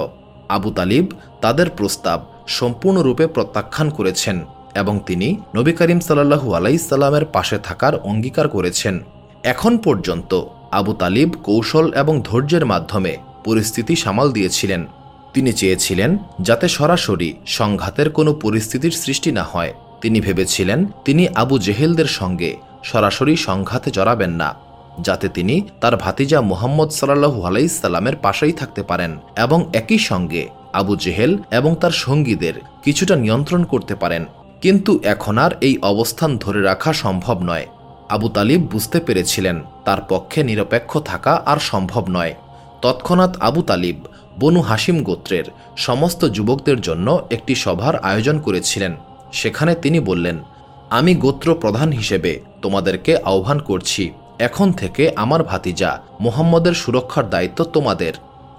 আবু তালিব তাদের প্রস্তাব সম্পূর্ণরূপে প্রত্যাখ্যান করেছেন। এবং তিনি নবী করিম সাল্লাহু আলাইসাল্লামের পাশে থাকার অঙ্গীকার করেছেন। এখন পর্যন্ত আবু তালিব কৌশল এবং ধৈর্যের মাধ্যমে পরিস্থিতি সামাল দিয়েছিলেন। তিনি চেয়েছিলেন যাতে সরাসরি সংঘাতের কোনো পরিস্থিতির সৃষ্টি না হয়। তিনি ভেবেছিলেন তিনি আবু জেহেলদের সঙ্গে সরাসরি সংঘাতে জড়াবেন না, যাতে তিনি তার ভাতিজা মুহাম্মদ সাল্লাহু আলাইসাল্লামের পাশেই থাকতে পারেন এবং একই সঙ্গে আবু জেহেল এবং তার সঙ্গীদের কিছুটা নিয়ন্ত্রণ করতে পারেন। কিন্তু এখন আর এই অবস্থান ধরে রাখা সম্ভব নয়। আবু তালিব বুঝতে পেরেছিলেন, তার পক্ষে নিরপেক্ষ থাকা আর সম্ভব নয়। তৎক্ষণাৎ আবু তালিব বনু হাসিম গোত্রের সমস্ত যুবকদের জন্য একটি সভার আয়োজন করেছিলেন। সেখানে তিনি বললেন, আমি গোত্র প্রধান হিসেবে তোমাদেরকে আহ্বান করছি। এখন থেকে আমার ভাতিজা মোহাম্মদের সুরক্ষার দায়িত্ব তোমাদের।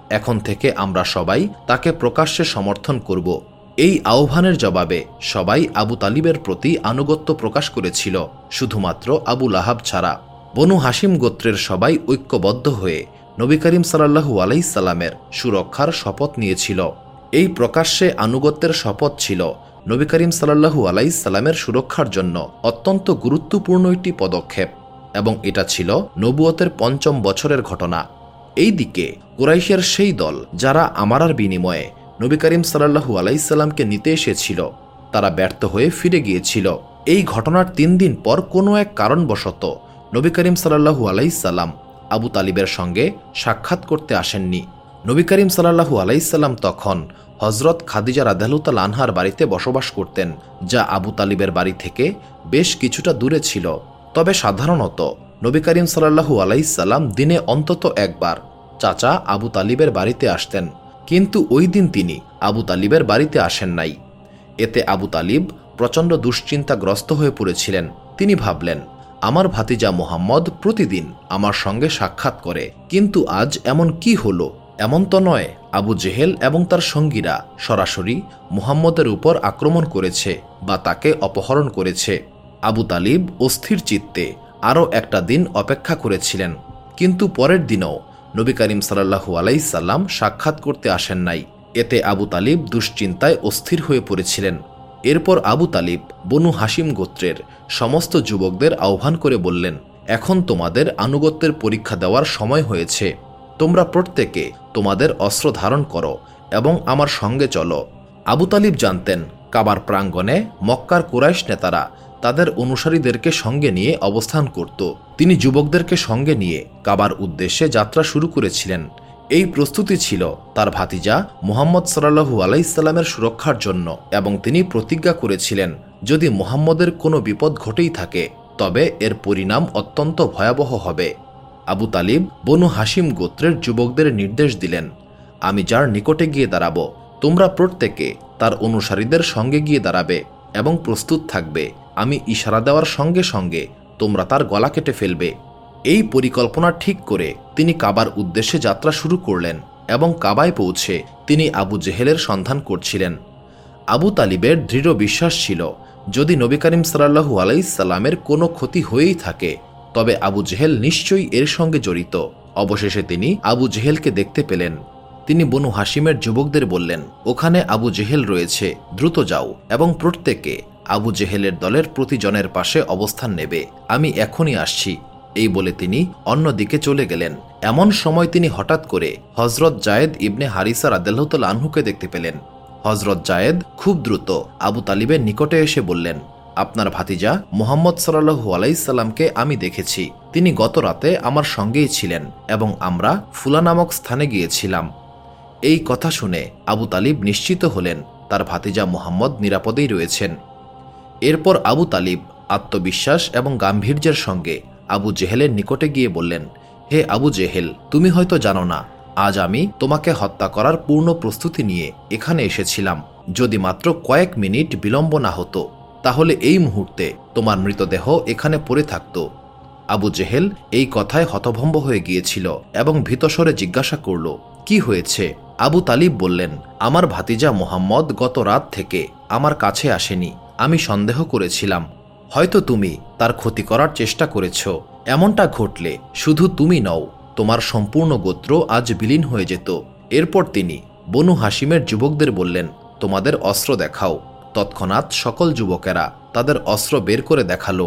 এখন থেকে আমরা সবাই তাকে প্রকাশ্যে সমর্থন করব। এই আহ্বানের জবাবে সবাই আবু তালিবের প্রতি আনুগত্য প্রকাশ করেছিল, শুধুমাত্র আবু লাহাব ছাড়া। বনু হাসিম গোত্রের সবাই ঐক্যবদ্ধ হয়ে নবী করিম সাল্লাহু আলাইসাল্লামের সুরক্ষার শপথ নিয়েছিল। এই প্রকাশ্যে আনুগত্যের শপথ ছিল নবী করিম সাল্লাহু আলাইসাল্লামের সুরক্ষার জন্য অত্যন্ত গুরুত্বপূর্ণ একটি পদক্ষেপ এবং এটা ছিল নবুয়তের পঞ্চম বছরের ঘটনা। এই দিকে কুরাইশের সেই দল যারা আমারার বিনিময়ে নবী করিম সাল্লাহু আলাইসাল্লামকে নিতে এসেছিল। তারা ব্যর্থ হয়ে ফিরে গিয়েছিল। এই ঘটনার তিন দিন পর কোনো এক কারণবশত নবী করিম সাল্লাহু আলাইসাল্লাম আবু তালিবের সঙ্গে সাক্ষাৎ করতে আসেননি। নবী করিম সাল্লাহু আলাইসাল্লাম তখন হজরত খাদিজা রাদালুতাল আনহার বাড়িতে বসবাস করতেন, যা আবু তালিবের বাড়ি থেকে বেশ কিছুটা দূরে ছিল। তবে সাধারণত নবী করিম সাল্লাহু আলাইসাল্লাম দিনে অন্তত একবার চাচা আবু তালিবের বাড়িতে আসতেন। কিন্তু ওই দিন তিনি আবু তালিবের বাড়িতে আসেন নাই। এতে আবু তালিব প্রচণ্ড দুশ্চিন্তাগ্রস্ত হয়ে পড়েছিলেন। তিনি ভাবলেন, আমার ভাতিজা মোহাম্মদ প্রতিদিন আমার সঙ্গে সাক্ষাৎ করে, কিন্তু আজ এমন কি হলো? এমন তো নয়, আবু জেহেল এবং তার সঙ্গীরা সরাসরি মুহাম্মদের উপর আক্রমণ করেছে বা তাকে অপহরণ করেছে। আবু তালিব অস্থির চিত্তে আরও একটা দিন অপেক্ষা করেছিলেন। কিন্তু পরের দিনও নবী করিম সাল্লাহু আলাইসাল্লাম সাক্ষাৎ করতে আসেন নাই। এতে আবু তালিব দুশ্চিন্তায় অস্থির হয়ে পড়েছিলেন। এরপর আবু তালিব বনু হাসিম গোত্রের সমস্ত যুবকদের আহ্বান করে বললেন, এখন তোমাদের আনুগত্যের পরীক্ষা দেওয়ার সময় হয়েছে। তোমরা প্রত্যেকে তোমাদের অস্ত্র ধারণ করো এবং আমার সঙ্গে চলো। আবু তালিব জানতেন, কাবার প্রাঙ্গণে মক্কার কুরাইশ নেতারা তাদের অনুসারীদেরকে সঙ্গে নিয়ে অবস্থান করত। তিনি যুবকদেরকে সঙ্গে নিয়ে কাবার উদ্দেশ্যে যাত্রা শুরু করেছিলেন। এই প্রস্তুতি ছিল তার ভাতিজা মুহাম্মদ সাল্লাহু আলাইসাল্লামের সুরক্ষার জন্য এবং তিনি প্রতিজ্ঞা করেছিলেন, যদি মুহাম্মদের কোনো বিপদ ঘটেই থাকে, তবে এর পরিণাম অত্যন্ত ভয়াবহ হবে। আবু তালিব বনু হাসিম গোত্রের যুবকদের নির্দেশ দিলেন, আমি যার নিকটে গিয়ে দাঁড়াব, তোমরা প্রত্যেকে তার অনুসারীদের সঙ্গে গিয়ে দাঁড়াবে এবং প্রস্তুত থাকবে। আমি ইশারা দেওয়ার সঙ্গে সঙ্গে তোমরা তার গলা কেটে ফেলবে। এই পরিকল্পনা ঠিক করে তিনি কাবার উদ্দেশ্যে যাত্রা শুরু করলেন এবং কাবায় পৌঁছে তিনি আবু জেহেলের সন্ধান করছিলেন। আবু তালিবের দৃঢ় বিশ্বাস ছিল, যদি নবী করিম সাল্লাহু আলাইসাল্লামের কোনো ক্ষতি হয়েই থাকে, তবে আবু জেহেল নিশ্চয়ই এর সঙ্গে জড়িত। অবশেষে তিনি আবু জেহেলকে দেখতে পেলেন। তিনি বনু হাসিমের যুবকদের বললেন, ওখানে আবু জেহেল রয়েছে, দ্রুত যাও এবং প্রত্যেকে আবু জেহেলের দলের প্রতিজনের পাশে অবস্থান নেবে। আমি এখনই আসছি। এই বলে তিনি অন্যদিকে চলে গেলেন। এমন সময় তিনি হঠাৎ করে হজরত জায়েদ ইবনে হারিসা রাদেল্লাহতাল আনহুকে দেখতে পেলেন। হজরত জায়েদ খুব দ্রুত আবু তালিবের নিকটে এসে বললেন, আপনার ভাতিজা মোহাম্মদ সাল্লাহু আলাইসাল্লামকে আমি দেখেছি। তিনি গত রাতে আমার সঙ্গেই ছিলেন এবং আমরা ফুলা নামক স্থানে গিয়েছিলাম। এই কথা শুনে আবু তালিব নিশ্চিত হলেন, তার ভাতিজা মোহাম্মদ নিরাপদেই রয়েছেন। এরপর আবু তালিব আত্মবিশ্বাস এবং গাম্ভীর্যের সঙ্গে আবু জেহেলের নিকটে গিয়ে বললেন, হে আবু জেহেল, তুমি হয়তো জানো না, আজ আমি তোমাকে হত্যা করার পূর্ণ প্রস্তুতি নিয়ে এখানে এসেছিলাম। যদি মাত্র কয়েক মিনিট বিলম্ব না হতো, তাহলে এই মুহূর্তে তোমার মৃতদেহ এখানে পড়ে থাকত আবু জেহেল এই কথায় হতভম্ব হয়ে গিয়েছিল এবং ভীতস্বরে জিজ্ঞাসা করল, কি হয়েছে? আবু তালিব বললেন, আমার ভাতিজা মোহাম্মদ গত রাত থেকে আমার কাছে আসেনি। আমি সন্দেহ করেছিলাম। হয়তো তুমি তার ক্ষতি করার চেষ্টা করেছ। এমনটা ঘটলে শুধু তুমি নও, তোমার সম্পূর্ণ গোত্র আজ বিলীন হয়ে যেত। এরপর তিনি বনু হাসিমের যুবকদের বললেন, তোমাদের অস্ত্র দেখাও। তৎক্ষণাৎ সকল যুবকেরা তাদের অস্ত্র বের করে দেখাল।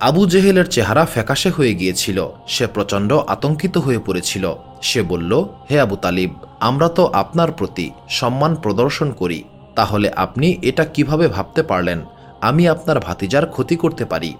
আবু জেহেলের চেহারা ফ্যাকাশে হয়ে গিয়েছিল, সে প্রচণ্ড আতঙ্কিত হয়ে পড়েছিল। সে বলল, হে আবু তালিব, আমরা তো আপনার প্রতি সম্মান প্রদর্শন করি, তাহলে আপনি এটা কীভাবে ভাবতে পারলেন? আমি আপনার ভাতিজার ক্ষতি করতে পারি।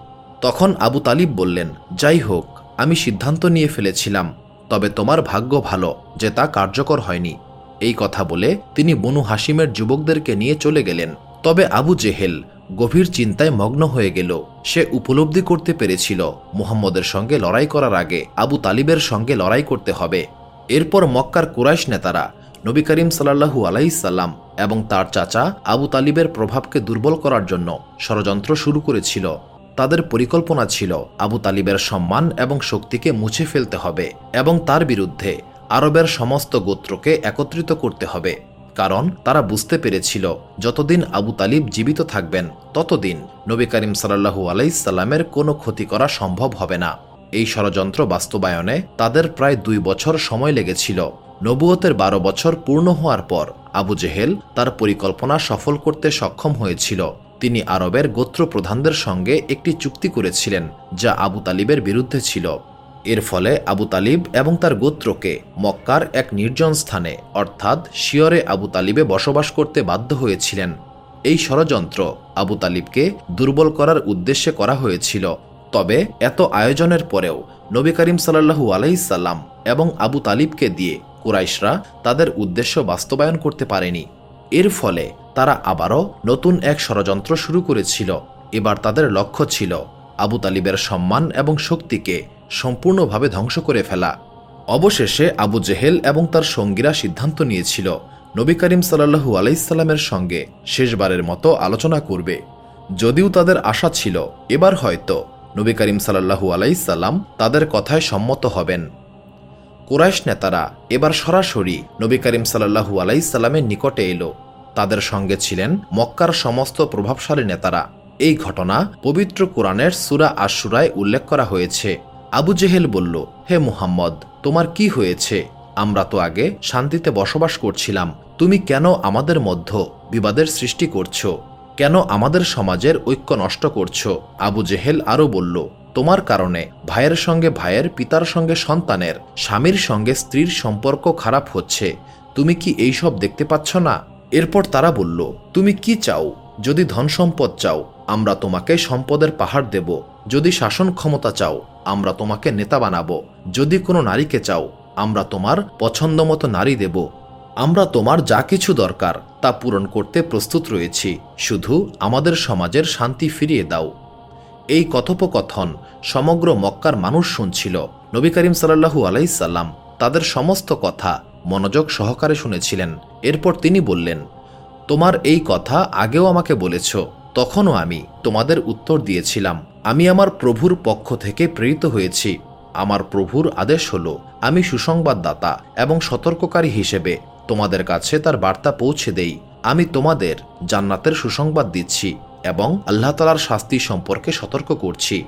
তখন আবু তালিব বললেন, যাই হোক, আমি সিদ্ধান্ত নিয়ে ফেলেছিলাম, তবে তোমার ভাগ্য ভালো যে তা কার্যকর হয়নি। এই কথা বলে তিনি বনু হাসিমের যুবকদেরকে নিয়ে চলে গেলেন। তবে আবু জেহেল গভীর চিন্তায় মগ্ন হয়ে গেল। সে উপলব্ধি করতে পেরেছিল, মুহাম্মদের সঙ্গে লড়াই করার আগে আবু তালিবের সঙ্গে লড়াই করতে হবে। এরপর মক্কার কুরাইশ নেতারা নবী করিম সাল্লাহু আলাইসাল্লাম এবং তার চাচা আবু তালিবের প্রভাবকে দুর্বল করার জন্য ষড়যন্ত্র শুরু করেছিল। তাদের পরিকল্পনা ছিল আবু তালিবের সম্মান এবং শক্তিকে মুছে ফেলতে হবে এবং তার বিরুদ্ধে আরবের সমস্ত গোত্রকে একত্রিত করতে হবে। কারণ তারা বুঝতে পেরেছিল, যতদিন আবু তালিব জীবিত থাকবেন, ততদিন নবী করিম সাল্লাহু আলাইসাল্লামের কোনো ক্ষতি করা সম্ভব হবে না। এই ষড়যন্ত্র বাস্তবায়নে তাদের প্রায় দুই বছর সময় লেগেছিল। নবুয়তের বারো বছর পূর্ণ হওয়ার পর আবু জেহেল তার পরিকল্পনা সফল করতে সক্ষম হয়েছিল। তিনি আরবের গোত্র প্রধানদের সঙ্গে একটি চুক্তি করেছিলেন, যা আবু তালিবের বিরুদ্ধে ছিল। এর ফলে আবু তালিব এবং তার গোত্রকে মক্কার এক নির্জন স্থানে, অর্থাৎ শিয়রে আবু তালিবে বসবাস করতে বাধ্য হয়েছিলেন। এই ষড়যন্ত্র আবু তালিবকে দুর্বল করার উদ্দেশ্যে করা হয়েছিল। তবে এত আয়োজনের পরেও নবী করিম সাল্লাহু আলাইসাল্লাম এবং আবু তালিবকে দিয়ে কুরাইশরা তাদের উদ্দেশ্য বাস্তবায়ন করতে পারেনি। এর ফলে তারা আবারও নতুন এক ষড়যন্ত্র শুরু করেছিল। এবার তাদের লক্ষ্য ছিল আবু তালিবের সম্মান এবং শক্তিকে সম্পূর্ণভাবে ধ্বংস করে ফেলা। অবশেষে আবু জেহেল এবং তার সঙ্গীরা সিদ্ধান্ত নিয়েছিল, নবী করিম সাল্লাহু আলাইসাল্লামের সঙ্গে শেষবারের মতো আলোচনা করবে। যদিও তাদের আশা ছিল, এবার হয়তো নবী করিম সাল্লাহু আলাইসাল্লাম তাদের কথায় সম্মত হবেন। কুরাইশ নেতারা এবার সরাসরি নবী করিম সাল্লাহু আলাইসাল্লামের নিকটে এলো। তাদের সঙ্গে ছিলেন মক্কার সমস্ত প্রভাবশালী নেতারা। এই ঘটনা পবিত্র কোরআনের সুরা আশুরায় উল্লেখ করা হয়েছে। আবু জেহেল বলল, হে মুহাম্মদ, তোমার কি হয়েছে? আমরা তো আগে শান্তিতে বসবাস করছিলাম। তুমি কেন আমাদের মধ্য বিবাদের সৃষ্টি করছ? কেন আমাদের সমাজের ঐক্য নষ্ট করছ? আবু জেহেল আরও বলল তোমার কারণে ভাইয়ের সঙ্গে ভাইয়ের, পিতার সঙ্গে সন্তানের, স্বামীর সঙ্গে স্ত্রীর সম্পর্ক খারাপ হচ্ছে। তুমি কি এইসব দেখতে পাচ্ছ না? এরপর তারা বলল, তুমি কি চাও? যদি ধন সম্পদ চাও, আমরা তোমাকে সম্পদের পাহাড় দেব। যদি শাসন ক্ষমতা চাও, আমরা তোমাকে নেতা বানাবো। যদি কোনো নারীকে চাও, আমরা তোমার পছন্দ মতো নারী দেব। আমরা তোমার যা কিছু দরকার, তা পূরণ করতে প্রস্তুত রয়েছি। শুধু আমাদের সমাজের শান্তি ফিরিয়ে দাও। এই কথোপকথন সমগ্র মক্কার মানুষ শুনছিল। নবী করিম সাল্লাহু আলাইসাল্লাম তাদের সমস্ত কথা মনোযোগ সহকারে শুনেছিলেন। এরপর তিনি বললেন, তোমার এই কথা আগেও আমাকে বলেছ, তখনও আমি তোমাদের উত্তর দিয়েছিলাম। আমি আমার প্রভুর পক্ষ থেকে প্রেরিত হয়েছি। আমার প্রভুর আদেশ হল, আমি সুসংবাদদাতা এবং সতর্ককারী হিসেবে তোমাদের কাছে তার বার্তা পৌঁছে দেই। আমি তোমাদের জান্নাতের সুসংবাদ দিচ্ছি। এবং আল্লাহ তালার শাস্তি সম্পর্কে সতর্ক করছি।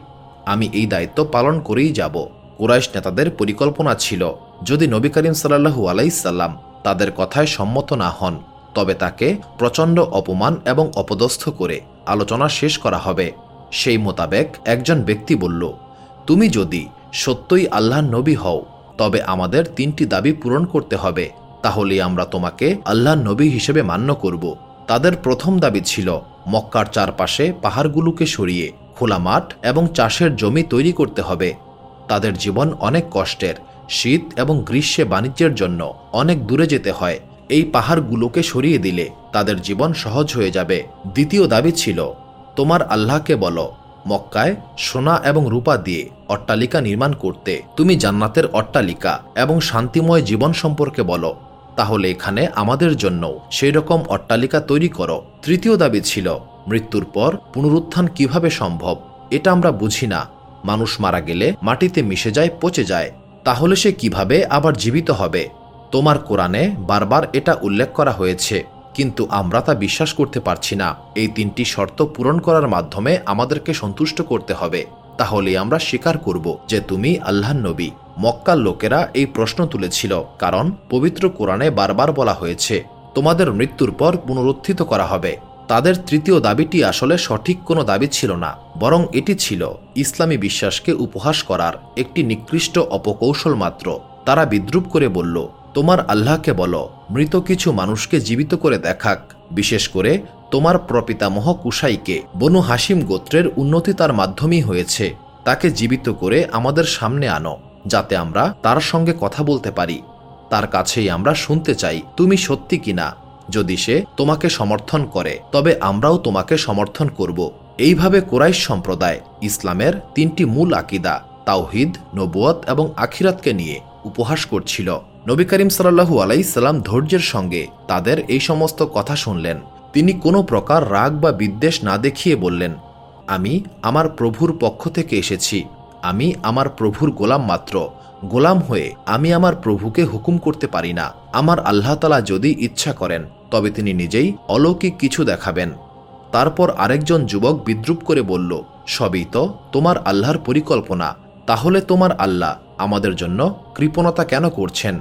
আমি এই দায়িত্ব পালন করেই যাব। কুরাইশ নেতাদের পরিকল্পনা ছিল, যদি নবী করিম সাল্লাহু আলাইসাল্লাম তাদের কথায় সম্মত না হন, তবে তাকে প্রচণ্ড অপমান এবং অপদস্থ করে আলোচনা শেষ করা হবে। সেই মোতাবেক একজন ব্যক্তি বলল, তুমি যদি সত্যই আল্লাহর নবী হও, তবে আমাদের তিনটি দাবি পূরণ করতে হবে। তাহলেই আমরা তোমাকে আল্লাহর নবী হিসেবে মান্য করব। তাদের প্রথম দাবি ছিল মক্কার চারপাশে পাহাড়গুলোকে সরিয়ে খোলা মাঠ এবং চাষের জমি তৈরি করতে হবে। তাদের জীবন অনেক কষ্টের, শীত এবং গ্রীষ্মে বাণিজ্যের জন্য অনেক দূরে যেতে হয়। এই পাহাড়গুলোকে সরিয়ে দিলে তাদের জীবন সহজ হয়ে যাবে। দ্বিতীয় দাবি ছিল, তোমার আল্লাহকে বলো, মক্কায় সোনা এবং রূপা দিয়ে অট্টালিকা নির্মাণ করতে। তুমি জান্নাতের অট্টালিকা এবং শান্তিময় জীবন সম্পর্কে বলো। তাহলে এখানে আমাদের জন্য সেই রকম অট্টালিকা তৈরি করো। তৃতীয় দাবি ছিল, মৃত্যুর পর পুনরুত্থান কীভাবে সম্ভব? এটা আমরা বুঝি না। মানুষ মারা গেলে মাটিতে মিশে যায়, পচে যায়। তাহলে সে কীভাবে আবার জীবিত হবে? তোমার কোরআনে বারবার এটা উল্লেখ করা হয়েছে, কিন্তু আমরা তা বিশ্বাস করতে পারছি না। এই তিনটি শর্ত পূরণ করার মাধ্যমে আমাদেরকে সন্তুষ্ট করতে হবে। তাহলে আমরা স্বীকার করব যে তুমি আল্লাহ নবী। মক্কার লোকেরা এই প্রশ্ন তুলেছিল, কারণ পবিত্র কোরআনে বারবার বলা হয়েছে, তোমাদের মৃত্যুর পর পুনরুত্থিত করা হবে। তাদের তৃতীয় দাবিটি আসলে সঠিক কোনো দাবি ছিল না, বরং এটি ছিল ইসলামী বিশ্বাসকে উপহাস করার একটি নিকৃষ্ট অপকৌশল মাত্র। তারা বিদ্রুপ করে বলল তোমার আল্লাহকে বলো, মৃত কিছু মানুষকে জীবিত করে দেখাক। বিশেষ করে তোমার প্রপিতামহ কুসাইকে বনু হাসিম গোত্রের উন্নতি তার মাধ্যমেই হয়েছে। তাকে জীবিত করে আমাদের সামনে আনো, যাতে আমরা তার সঙ্গে কথা বলতে পারি। তার কাছেই আমরা শুনতে চাই, তুমি সত্যি কিনা? যদি সে তোমাকে সমর্থন করে, তবে আমরাও তোমাকে সমর্থন করব। এইভাবে কোরাইশ সম্প্রদায় ইসলামের তিনটি মূল আকিদা, তাওহিদ নবুয়ত এবং আখিরাতকে নিয়ে। উপহাস করছিল। নবী করিম সাল্লাহু আলাইসাল্লাম ধৈর্যের সঙ্গে তাদের এই সমস্ত কথা শুনলেন। তিনি কোনো প্রকার রাগ বা বিদ্বেষ না দেখিয়ে বললেন, আমি আমার প্রভুর পক্ষ থেকে এসেছি। আমি আমার প্রভুর গোলাম মাত্র। গোলাম হয়ে আমি আমার প্রভুকে হুকুম করতে পারি না। আমার আল্লাহ তালা যদি ইচ্ছা করেন, তবে তিনি নিজেই অলৌকিক কিছু দেখাবেন। তারপর আরেকজন যুবক বিদ্রুপ করে বলল, সবই তো তোমার আল্লাহর পরিকল্পনা। তাহলে তোমার আল্লাহ আমাদের জন্য কৃপণতা কেন করছেন?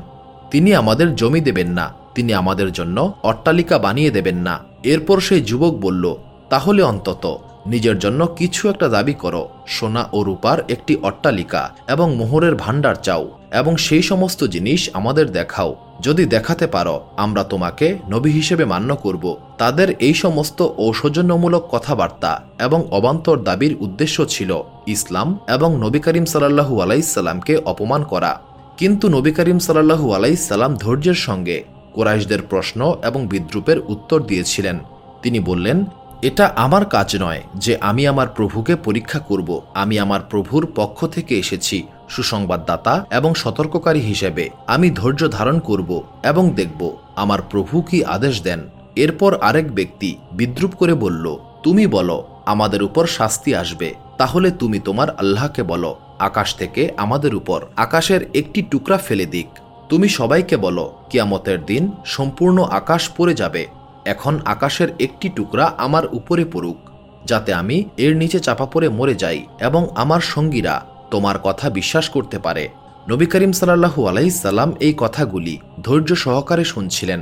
তিনি আমাদের জমি দেবেন না, তিনি আমাদের জন্য অট্টালিকা বানিয়ে দেবেন না। এরপর সেই যুবক বলল, তাহলে অন্তত নিজের জন্য কিছু একটা দাবি করো। সোনা ও রূপার একটি অট্টালিকা এবং মোহরের ভাণ্ডার চাও। এবং সেই সমস্ত জিনিস আমাদের দেখাও। যদি দেখাতে পারো, আমরা তোমাকে নবী হিসেবে মান্য করব। তাদের এই সমস্ত ঔষধন্যমূলক কথাবার্তা এবং অবান্তর দাবির উদ্দেশ্য ছিল ইসলাম এবং নবী করিম সাল্লাহু আলাইসাল্লামকে অপমান করা। কিন্তু নবী করিম সাল্লাহু আলাইসাল্লাম ধৈর্যের সঙ্গে কোরাইশদের প্রশ্ন এবং বিদ্রুপের উত্তর দিয়েছিলেন। তিনি বললেন, এটা আমার কাজ নয় যে আমি আমার প্রভুকে পরীক্ষা করব। আমি আমার প্রভুর পক্ষ থেকে এসেছি। সুসংবাদদাতা এবং সতর্ককারী হিসেবে আমি ধৈর্য ধারণ করব এবং দেখব আমার প্রভু কি আদেশ দেন। এরপর আরেক ব্যক্তি বিদ্রুপ করে বলল, তুমি বলো, আমাদের উপর শাস্তি আসবে। তাহলে তুমি তোমার আল্লাহকে বলো, আকাশ থেকে আমাদের উপর আকাশের একটি টুকরা ফেলে দিক। তুমি সবাইকে বলো, কিয়ামতের দিন সম্পূর্ণ আকাশ পড়ে যাবে। এখন আকাশের একটি টুকরা আমার উপরে পড়ুক, যাতে আমি এর নিচে চাপা পড়ে মরে যাই এবং আমার সঙ্গীরা তোমার কথা বিশ্বাস করতে পারে। নবী করিম সাল্লাহু আলাইসাল্লাম এই কথাগুলি ধৈর্য সহকারে শুনছিলেন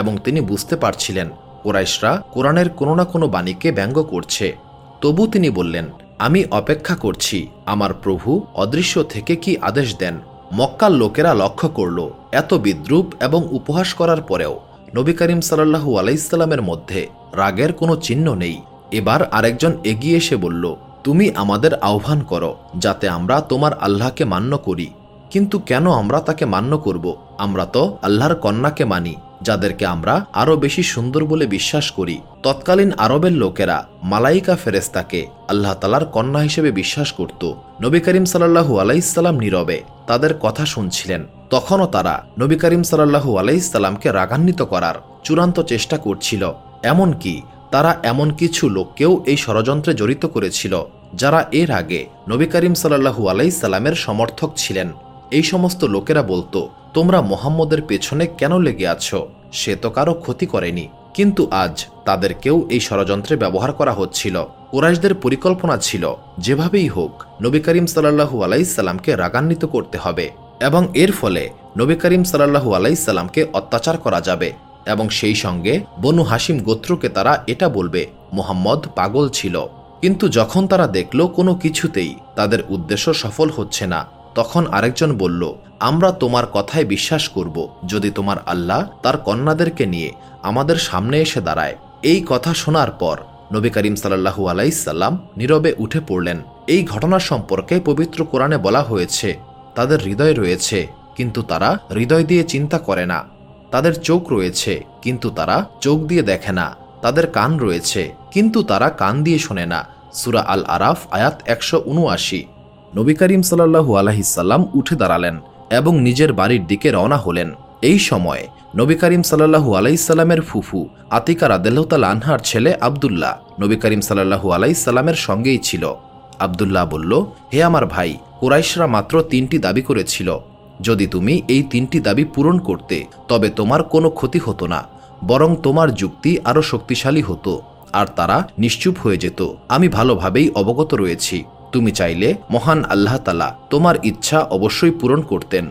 এবং তিনি বুঝতে পারছিলেন, কোরাইশরা কোরআনের কোনো না কোনো বাণীকে ব্যঙ্গ করছে। তবু তিনি বললেন, আমি অপেক্ষা করছি, আমার প্রভু অদৃশ্য থেকে কি আদেশ দেন? মক্কার লোকেরা লক্ষ্য করল, এত বিদ্রুপ এবং উপহাস করার পরেও নবী করিম সাল্লাহু আলাইসাল্লামের মধ্যে রাগের কোনো চিহ্ন নেই। এবার আরেকজন এগিয়ে এসে বলল তুমি আমাদের আহ্বান করো, যাতে আমরা তোমার আল্লাহকে মান্য করি। কিন্তু কেন আমরা তাকে মান্য করব? আমরা তো আল্লাহর কন্যাকে মানি, যাদেরকে আমরা আরও বেশি সুন্দর বলে বিশ্বাস করি। তৎকালীন আরবের লোকেরা মালাইকা ফেরেস্তাকে আল্লাহ তালার কন্যা হিসেবে বিশ্বাস করত। নবী করিম সাল্লাহু আলাইসাল্লাম নীরবে তাদের কথা শুনছিলেন। তখনও তারা নবী করিম সাল্লাহু আলাইসাল্লামকে রাগান্বিত করার চূড়ান্ত চেষ্টা করছিল। এমনকি তারা এমন কিছু লোককেও এই ষড়যন্ত্রে জড়িত করেছিল, যারা এর আগে নবী করিম সাল্লাহু আলাইসাল্লামের সমর্থক ছিলেন। এই সমস্ত লোকেরা বলতো, তোমরা মোহাম্মদের পেছনে কেন লেগে আছো? সে তো কারও ক্ষতি করেনি। কিন্তু আজ তাদেরকেও এই ষড়যন্ত্রে ব্যবহার করা হচ্ছিল। কোরাইশদের পরিকল্পনা ছিল, যেভাবেই হোক, নবী করিম সাল্লাহু আলাইসাল্লামকে রাগান্বিত করতে হবে এবং এর ফলে নবী করিম সাল্লাহু আলাইসাল্লামকে অত্যাচার করা যাবে। এবং সেই সঙ্গে বনু হাসিম গোত্রকে তারা এটা বলবে, মোহাম্মদ পাগল ছিল। কিন্তু যখন তারা দেখল কোনো কিছুতেই তাদের উদ্দেশ্য সফল হচ্ছে না, তখন আরেকজন বলল, আমরা তোমার কথায় বিশ্বাস করব, যদি তোমার আল্লাহ তার কন্যাদেরকে নিয়ে আমাদের সামনে এসে দাঁড়ায়। এই কথা শোনার পর নবী করিম সাল্লাহু আলাইসাল্লাম নীরবে উঠে পড়লেন। এই ঘটনা সম্পর্কে পবিত্র কোরআনে বলা হয়েছে, তাদের হৃদয় রয়েছে, কিন্তু তারা হৃদয় দিয়ে চিন্তা করে না। তাদের চোখ রয়েছে, কিন্তু তারা চোখ দিয়ে দেখে না। তাদের কান রয়েছে, কিন্তু তারা কান দিয়ে শোনে না। সুরা আল আরাফ আয়াত একশো উনআশি। নবী করিম সাল্লাহু আলহিসাল্লাম উঠে দাঁড়ালেন এবং নিজের বাড়ির দিকে রওনা হলেন। এই সময় নবী করিম সাল্লাহু আলাইসাল্লামের ফুফু আতিকা রাদেল্লাহতাল আনহার ছেলে আবদুল্লাহ নবী করিম সাল্লাহু আলাইসাল্লামের সঙ্গেই ছিল। আবদুল্লাহ বলল, হে আমার ভাই, কুরাইশরা মাত্র তিনটি দাবি করেছিল। যদি তুমি এই তিনটি দাবি পূরণ করতে, তবে তোমার কোনো ক্ষতি হতো না, বরং তোমার যুক্তি আরও শক্তিশালী হতো, আর তারা নিশ্চুপ হয়ে যেত। আমি ভালোভাবেই অবগত রয়েছি। তুমি চাইলে মহান আল্লাহ তালা তোমার ইচ্ছা অবশ্যই পূরণ করতেন।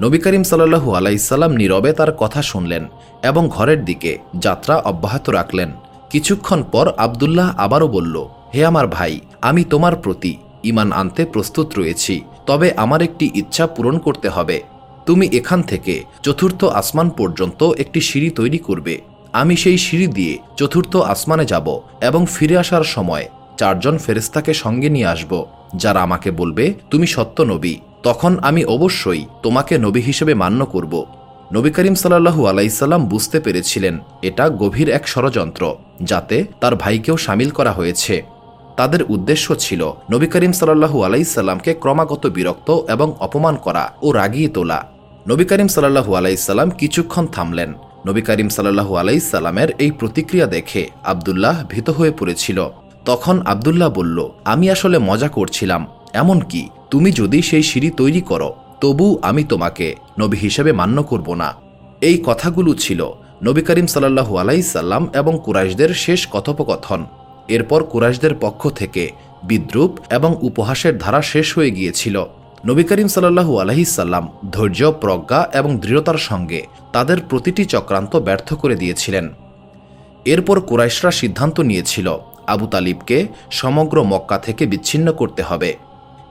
নবী করিম সাল্লাহু আলাইসাল্লাম নীরবে তার কথা শুনলেন এবং ঘরের দিকে যাত্রা অব্যাহত রাখলেন। কিছুক্ষণ পর আবদুল্লাহ আবারও বলল, হে আমার ভাই, আমি তোমার প্রতি ইমান আনতে প্রস্তুত রয়েছি। তবে আমার একটি ইচ্ছা পূরণ করতে হবে। তুমি এখান থেকে চতুর্থ আসমান পর্যন্ত একটি সিঁড়ি তৈরি করবে। আমি সেই সিঁড়ি দিয়ে চতুর্থ আসমানে যাব এবং ফিরে আসার সময় চারজন ফেরেস্তাকে সঙ্গে নিয়ে আসব, যারা আমাকে বলবে, তুমি সত্য নবী। তখন আমি অবশ্যই তোমাকে নবী হিসেবে মান্য করব। নবী করিম সাল্লাহু আলাইসাল্লাম বুঝতে পেরেছিলেন, এটা গভীর এক ষড়যন্ত্র, যাতে তার ভাইকেও সামিল করা হয়েছে। তাদের উদ্দেশ্য ছিল নবী করিম সাল্লাহু আলাইসাল্লামকে ক্রমাগত বিরক্ত এবং অপমান করা ও রাগিয়ে তোলা। নবী করিম সাল্লাহু আলাইসাল্লাম কিছুক্ষণ থামলেন। নবী করিম সাল্লাহু আলাইসাল্লামের এই প্রতিক্রিয়া দেখে আবদুল্লাহ ভীত হয়ে পড়েছিল। তখন আবদুল্লাহ বলল, আমি আসলে মজা করছিলাম। এমনকি তুমি যদি সেই সিঁড়ি তৈরি করো, তবু আমি তোমাকে নবী হিসেবে মান্য করব না। এই কথাগুলো ছিল নবী করিম সাল্লাহু আলাইসাল্লাম এবং কুরাইশদের শেষ কথোপকথন। এরপর কুরাইশদের পক্ষ থেকে বিদ্রুপ এবং উপহাসের ধারা শেষ হয়ে গিয়েছিল। নবী করিম সাল্লাহু আলহিসাল্লাম ধৈর্য, প্রজ্ঞা এবং দৃঢ়তার সঙ্গে তাদের প্রতিটি চক্রান্ত ব্যর্থ করে দিয়েছিলেন। এরপর কুরাইশরা সিদ্ধান্ত নিয়েছিল, আবু তালিবকে সমগ্র মক্কা থেকে বিচ্ছিন্ন করতে হবে।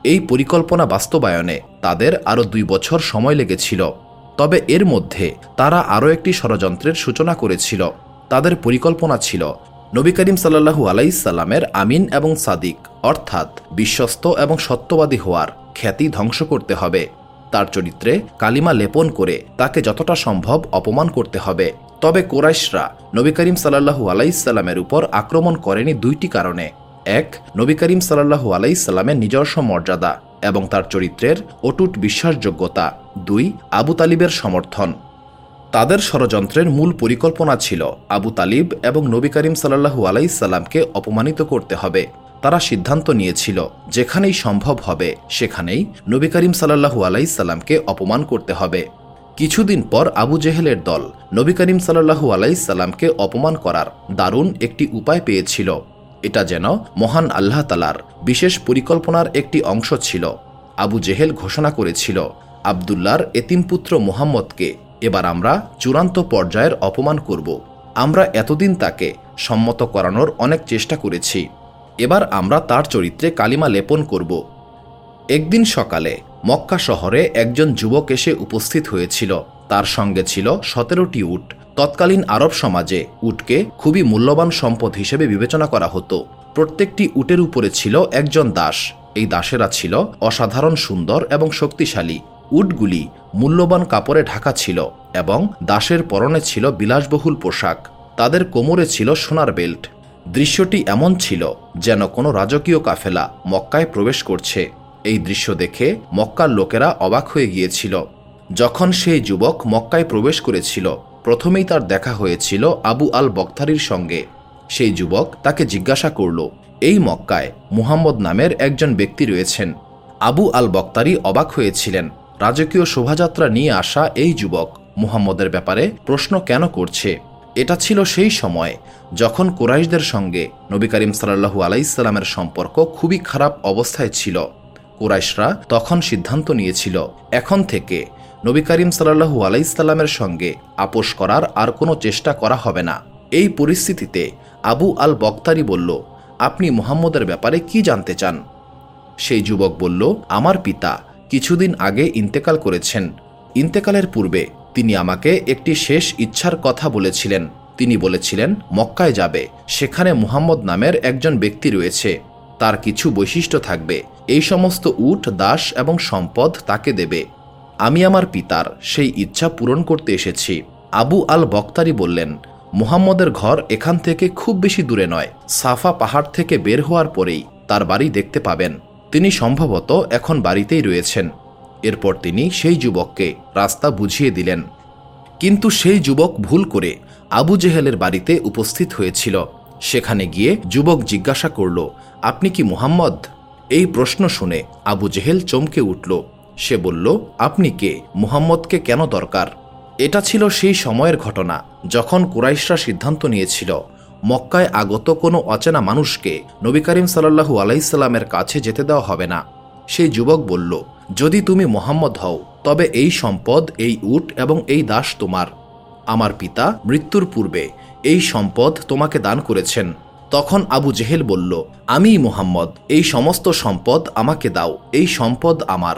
এই পরিকল্পনা বাস্তবায়নে তাদের আরও দুই বছর সময় লেগেছিল। তবে এর মধ্যে তারা আরও একটি ষড়যন্ত্রের সূচনা করেছিল। তাদের পরিকল্পনা ছিল নবী করিম সাল্লাহু আলাইসাল্লামের আমিন এবং সাদিক, অর্থাৎ বিশ্বস্ত এবং সত্যবাদী হওয়ার খ্যাতি ধ্বংস করতে হবে। তার চরিত্রে কালিমা লেপন করে তাকে যতটা সম্ভব অপমান করতে হবে। তবে কোরাইশরা নবী করিম সাল্লাহু আলাইসাল্লামের উপর আক্রমণ করেনি দুইটি কারণে। এক, নবী করিম সাল্লাহু আলাইসাল্লামের নিজস্ব মর্যাদা এবং তার চরিত্রের অটুট বিশ্বাসযোগ্যতা। দুই, আবু তালিবের সমর্থন। তাদের ষড়যন্ত্রের মূল পরিকল্পনা ছিল আবু তালিব এবং নবী করিম সাল্লাহু আলাইসাল্লামকে অপমানিত করতে হবে। তারা সিদ্ধান্ত নিয়েছিল, যেখানেই সম্ভব হবে, সেখানেই নবী করিম সাল্লাহু আলাইসাল্লামকে অপমান করতে হবে। কিছুদিন পর আবু জেহেলের দল নবী করিম সাল্লাহু আলাইসাল্লামকে অপমান করার দারুণ একটি উপায় পেয়েছিল। এটা যেন মহান আল্লাহ তালার বিশেষ পরিকল্পনার একটি অংশ ছিল। আবু জেহেল ঘোষণা করেছিল আবদুল্লার এতিমপুত্র মোহাম্মদকে এবার আমরা চূড়ান্ত পর্যায়ের অপমান করব। আমরা এতদিন তাকে সম্মত করানোর অনেক চেষ্টা করেছি। এবার আমরা তার চরিত্রে কালিমা লেপন করব। একদিন সকালে মক্কা শহরে একজন যুবক এসে উপস্থিত হয়েছিল। তার সঙ্গে ছিল সতেরোটি উট। তৎকালীন আরব সমাজে উটকে খুবই মূল্যবান সম্পদ হিসেবে বিবেচনা করা হতো। প্রত্যেকটি উটের উপরে ছিল একজন দাস। এই দাসেরা ছিল অসাধারণ সুন্দর এবং শক্তিশালী। উটগুলি মূল্যবান কাপড়ে ঢাকা ছিল এবং দাসের পরনে ছিল বিলাসবহুল পোশাক। তাদের কোমরে ছিল সোনার বেল্ট। দৃশ্যটি এমন ছিল যেন কোনো রাজকীয় কাফেলা মক্কায় প্রবেশ করছে। এই দৃশ্য দেখে মক্কার লোকেরা অবাক হয়ে গিয়েছিল। যখন সেই যুবক মক্কায় প্রবেশ করেছিল, প্রথমেই তার দেখা হয়েছিল আবু আল বক্তারির সঙ্গে। সেই যুবক তাকে জিজ্ঞাসা করল, এই মক্কায় মুহাম্মদ নামের একজন ব্যক্তি রয়েছেন? আবু আল বক্তারি অবাক হয়েছিলেন। রাজকীয় শোভাযাত্রা নিয়ে আসা এই যুবক মুহাম্মদের ব্যাপারে প্রশ্ন কেন করছে? এটা ছিল সেই সময় যখন কুরাইশদের সঙ্গে নবী করিম সাল্লাহু আলাইসাল্লামের সম্পর্ক খুবই খারাপ অবস্থায় ছিল। কুরাইশরা তখন সিদ্ধান্ত নিয়েছিল, এখন থেকে নবী করিম সাল্লাহু আলাইসাল্লামের সঙ্গে আপোষ করার আর কোনো চেষ্টা করা হবে না। এই পরিস্থিতিতে আবু আল বক্তারি বলল, আপনি মুহাম্মদের ব্যাপারে কি জানতে চান? সেই যুবক বলল, আমার পিতা কিছুদিন আগে ইন্তেকাল করেছেন। ইন্তেকালের পূর্বে তিনি আমাকে একটি শেষ ইচ্ছার কথা বলেছিলেন। তিনি বলেছিলেন, মক্কায় যাবে। সেখানে মুহাম্মদ নামের একজন ব্যক্তি রয়েছে। তার কিছু বৈশিষ্ট্য থাকবে। এই সমস্ত উট, দাস এবং সম্পদ তাকে দেবে। আমি আমার পিতার সেই ইচ্ছা পূরণ করতে এসেছি। আবু আল বক্তারি বললেন, মুহাম্মদের ঘর এখান থেকে খুব বেশি দূরে নয়। সাফা পাহাড় থেকে বের হওয়ার পরেই তার বাড়ি দেখতে পাবেন। তিনি সম্ভবত এখন বাড়িতেই রয়েছেন। এরপর তিনি সেই যুবককে রাস্তা বুঝিয়ে দিলেন। কিন্তু সেই যুবক ভুল করে আবু জেহেলের বাড়িতে উপস্থিত হয়েছিল। সেখানে গিয়ে যুবক জিজ্ঞাসা করল, আপনি কি মুহাম্মদ? এই প্রশ্ন শুনে আবু জেহেল চমকে উঠল। সে বলল, আপনি কে? মুহাম্মদকে কেন দরকার? এটা ছিল সেই সময়ের ঘটনা, যখন কুরাইশরা সিদ্ধান্ত নিয়েছিল। মক্কায় আগত কোনো অচেনা মানুষকে নবী করিম সাল্লাহু আলাইসাল্লামের কাছে যেতে দেওয়া হবে না। সেই যুবক বলল, যদি তুমি মোহাম্মদ হও, তবে এই সম্পদ, এই উট এবং এই দাস তোমার। আমার পিতা মৃত্যুর পূর্বে এই সম্পদ তোমাকে দান করেছেন। তখন আবু জেহেল বলল, আমি মোহাম্মদ, এই সমস্ত সম্পদ আমাকে দাও, এই সম্পদ আমার।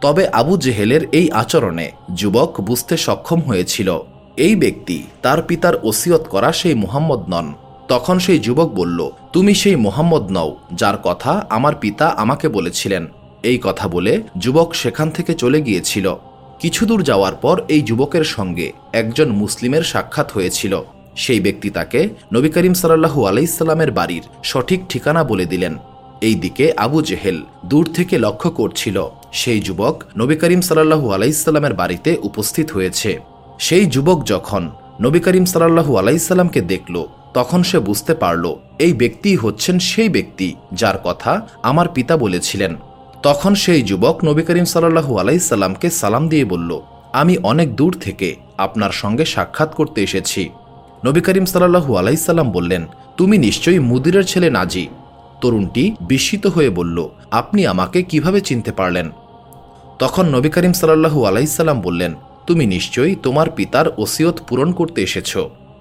তবে আবু জেহেলের এই আচরণে যুবক বুঝতে সক্ষম হয়েছিল। এই ব্যক্তি তার পিতার ওসিয়ত করা সেই মুহাম্মদ নন। তখন সেই যুবক বলল, তুমি সেই মোহাম্মদ নও, যার কথা আমার পিতা আমাকে বলেছিলেন। এই কথা বলে যুবক সেখান থেকে চলে গিয়েছিল। কিছু দূর যাওয়ার পর এই যুবকের সঙ্গে একজন মুসলিমের সাক্ষাৎ হয়েছিল। সেই ব্যক্তি তাকে নবী করিম সাল্লাহু আলাইসাল্লামের বাড়ির সঠিক ঠিকানা বলে দিলেন। এই দিকে আবু জেহেল দূর থেকে লক্ষ্য করছিল। সেই যুবক নবী করিম সাল্লাহু আলাইসাল্লামের বাড়িতে উপস্থিত হয়েছে। সেই যুবক যখন নবী করিম সাল্লাহু আলাইসাল্লামকে দেখল, তখন সে বুঝতে পারল, এই ব্যক্তি হচ্ছেন সেই ব্যক্তি যার কথা আমার পিতা বলেছিলেন। তখন সেই যুবক নবী করিম সাল্লাহু আলাইসাল্লামকে সালাম দিয়ে বলল, আমি অনেক দূর থেকে আপনার সঙ্গে সাক্ষাৎ করতে এসেছি। নবী করিম সাল্লাহু আলাইসাল্লাম বললেন, তুমি নিশ্চয়ই মুদিরের ছেলে নাজি। তরুণটি বিস্মিত হয়ে বলল, আপনি আমাকে কীভাবে চিনতে পারলেন? তখন নবী করিম সাল্লাহু আলাইসাল্লাম বললেন তুমি নিশ্চয়ই তোমার পিতার ওসিয়ত পূরণ করতে এসেছ।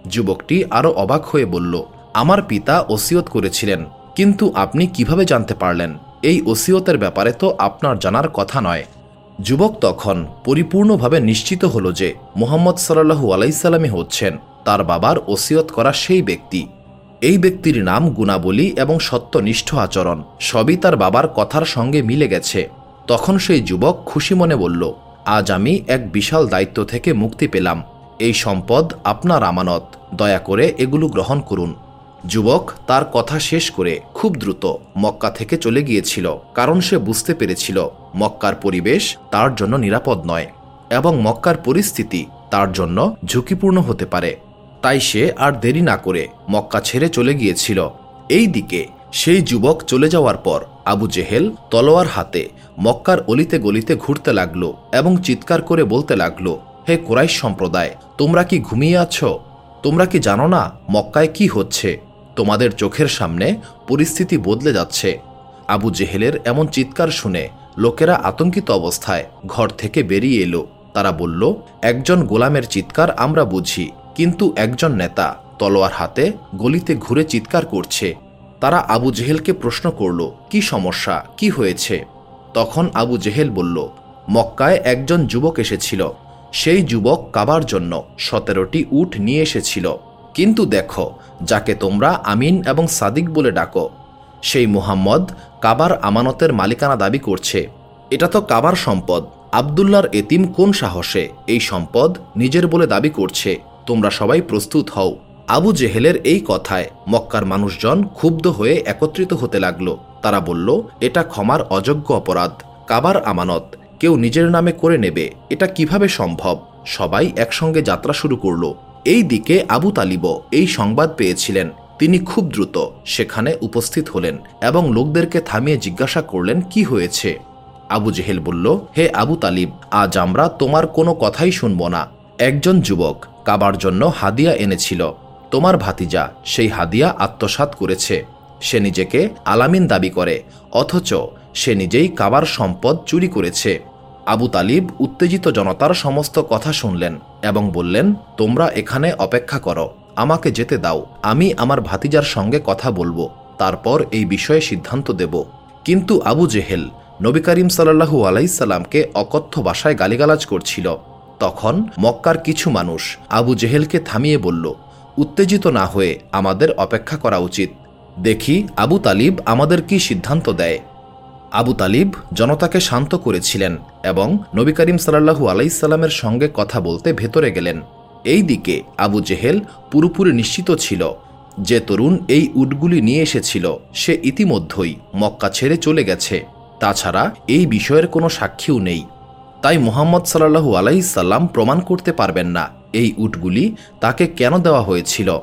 যুবকটি আরও অবাক হয়ে বলল, আমার পিতা ওসিয়ত করেছিলেন, কিন্তু আপনি কীভাবে জানতে পারলেন? এই ওসিয়তের ব্যাপারে তো আপনার জানার কথা নয়। যুবক তখন পরিপূর্ণভাবে নিশ্চিত হল যে মোহাম্মদ সাল্লাহু আলাইসাল্লামই হচ্ছেন তার বাবার ওসিয়ত করা সেই ব্যক্তি। এই ব্যক্তির নাম গুণাবলী এবং সত্যনিষ্ঠ আচরণ সবই তার বাবার কথার সঙ্গে মিলে গেছে। তখন সেই যুবক খুশি মনে বলল আজ আমি এক বিশাল দায়িত্ব থেকে মুক্তি পেলাম। এই সম্পদ আপনার আমানত। দয়া করে এগুলো গ্রহণ করুন। যুবক তার কথা শেষ করে খুব দ্রুত মক্কা থেকে চলে গিয়েছিল, কারণ সে বুঝতে পেরেছিল মক্কার পরিবেশ তার জন্য নিরাপদ নয় এবং মক্কার পরিস্থিতি তার জন্য ঝুঁকিপূর্ণ হতে পারে। তাই সে আর দেরি না করে মক্কা ছেড়ে চলে গিয়েছিল। এই দিকে সেই যুবক চলে যাওয়ার পর আবু জেহেল তলোয়ার হাতে মক্কার অলিতে গলিতে ঘুরতে লাগল এবং চিৎকার করে বলতে লাগল, হে কোরাইশ সম্প্রদায়, তোমরা কি ঘুমিয়ে আছো? তোমরা কি জানো না মক্কায় কি হচ্ছে? তোমাদের চোখের সামনে পরিস্থিতি বদলে যাচ্ছে। আবু জেহেলের এমন চিৎকার শুনে লোকেরা আতঙ্কিত অবস্থায় ঘর থেকে বেরিয়ে এলো। তারা বলল, একজন গোলামের চিৎকার আমরা বুঝি, কিন্তু একজন নেতা তলোয়ার হাতে গলিতে ঘুরে চিৎকার করছে। তারা আবু জেহেলকে প্রশ্ন করল, কি সমস্যা? কি হয়েছে? তখন আবু জেহেল বলল, মক্কায় একজন যুবক এসেছিল। সেই যুবক কাবার জন্য সতেরোটি উঠ নিয়ে এসেছিল। কিন্তু দেখো, যাকে তোমরা আমিন এবং সাদিক বলে ডাকো, সেই মুহাম্মদ কাবার আমানতের মালিকানা দাবি করছে। এটা তো কাবার সম্পদ। আবদুল্লার এতিম কোন সাহসে এই সম্পদ নিজের বলে দাবি করছে? তোমরা সবাই প্রস্তুত হও। আবু জেহেলের এই কথায় মক্কার মানুষজন ক্ষুব্ধ হয়ে একত্রিত হতে লাগল। তারা বলল, এটা ক্ষমার অযোগ্য অপরাধ। কাবার আমানত। কেউ নিজের নামে করে নেবে। এটা কীভাবে সম্ভব? সবাই একসঙ্গে যাত্রা শুরু করল। এই দিকে আবু তালিবও এই সংবাদ পেয়েছিলেন। তিনি খুব দ্রুত সেখানে উপস্থিত হলেন এবং লোকদেরকে থামিয়ে জিজ্ঞাসা করলেন, কি হয়েছে? আবু জেহেল বলল, হে আবু তালিব, আজ আমরা তোমার কোনো কথাই শুনব না। একজন যুবক কাবার জন্য হাদিয়া এনেছিল। তোমার ভাতিজা সেই হাদিয়া আত্মসাত করেছে। সে নিজেকে আলামিন দাবি করে, অথচ সে নিজেই কাবার সম্পদ চুরি করেছে। আবু তালিব উত্তেজিত জনতার সমস্ত কথা শুনলেন এবং বললেন, তোমরা এখানে অপেক্ষা করো, আমাকে যেতে দাও, আমি আমার ভাতিজার সঙ্গে কথা বলব, তারপর এই বিষয়ে সিদ্ধান্ত দেব। কিন্তু আবু জেহেল নবী করিম সাল্লাহু আলাইসাল্লামকে অকথ্য ভাষায় গালিগালাজ করছিল। তখন মক্কার কিছু মানুষ আবু জেহেলকে থামিয়ে বলল উত্তেজিত না হয়ে আমাদের অপেক্ষা করা উচিত। দেখি আবু তালিব আমাদের কি সিদ্ধান্ত দেয়। আবু তালিব জনতাকে শান্ত করেছিলেন এবং নবী করিম সাল্লাহু আলাইসাল্লামের সঙ্গে কথা বলতে ভেতরে গেলেন। এই দিকে আবু জেহেল পুরোপুরি নিশ্চিত ছিল যে তরুণ এই উটগুলি নিয়ে এসেছিল, সে ইতিমধ্যেই মক্কা ছেড়ে চলে গেছে। তাছাড়া এই বিষয়ের কোনো সাক্ষীও নেই। তাই মোহাম্মদ সাল্লাহু আলাইসাল্লাম প্রমাণ করতে পারবেন না এই উটগুলি তাকে কেন দেওয়া হয়েছিল?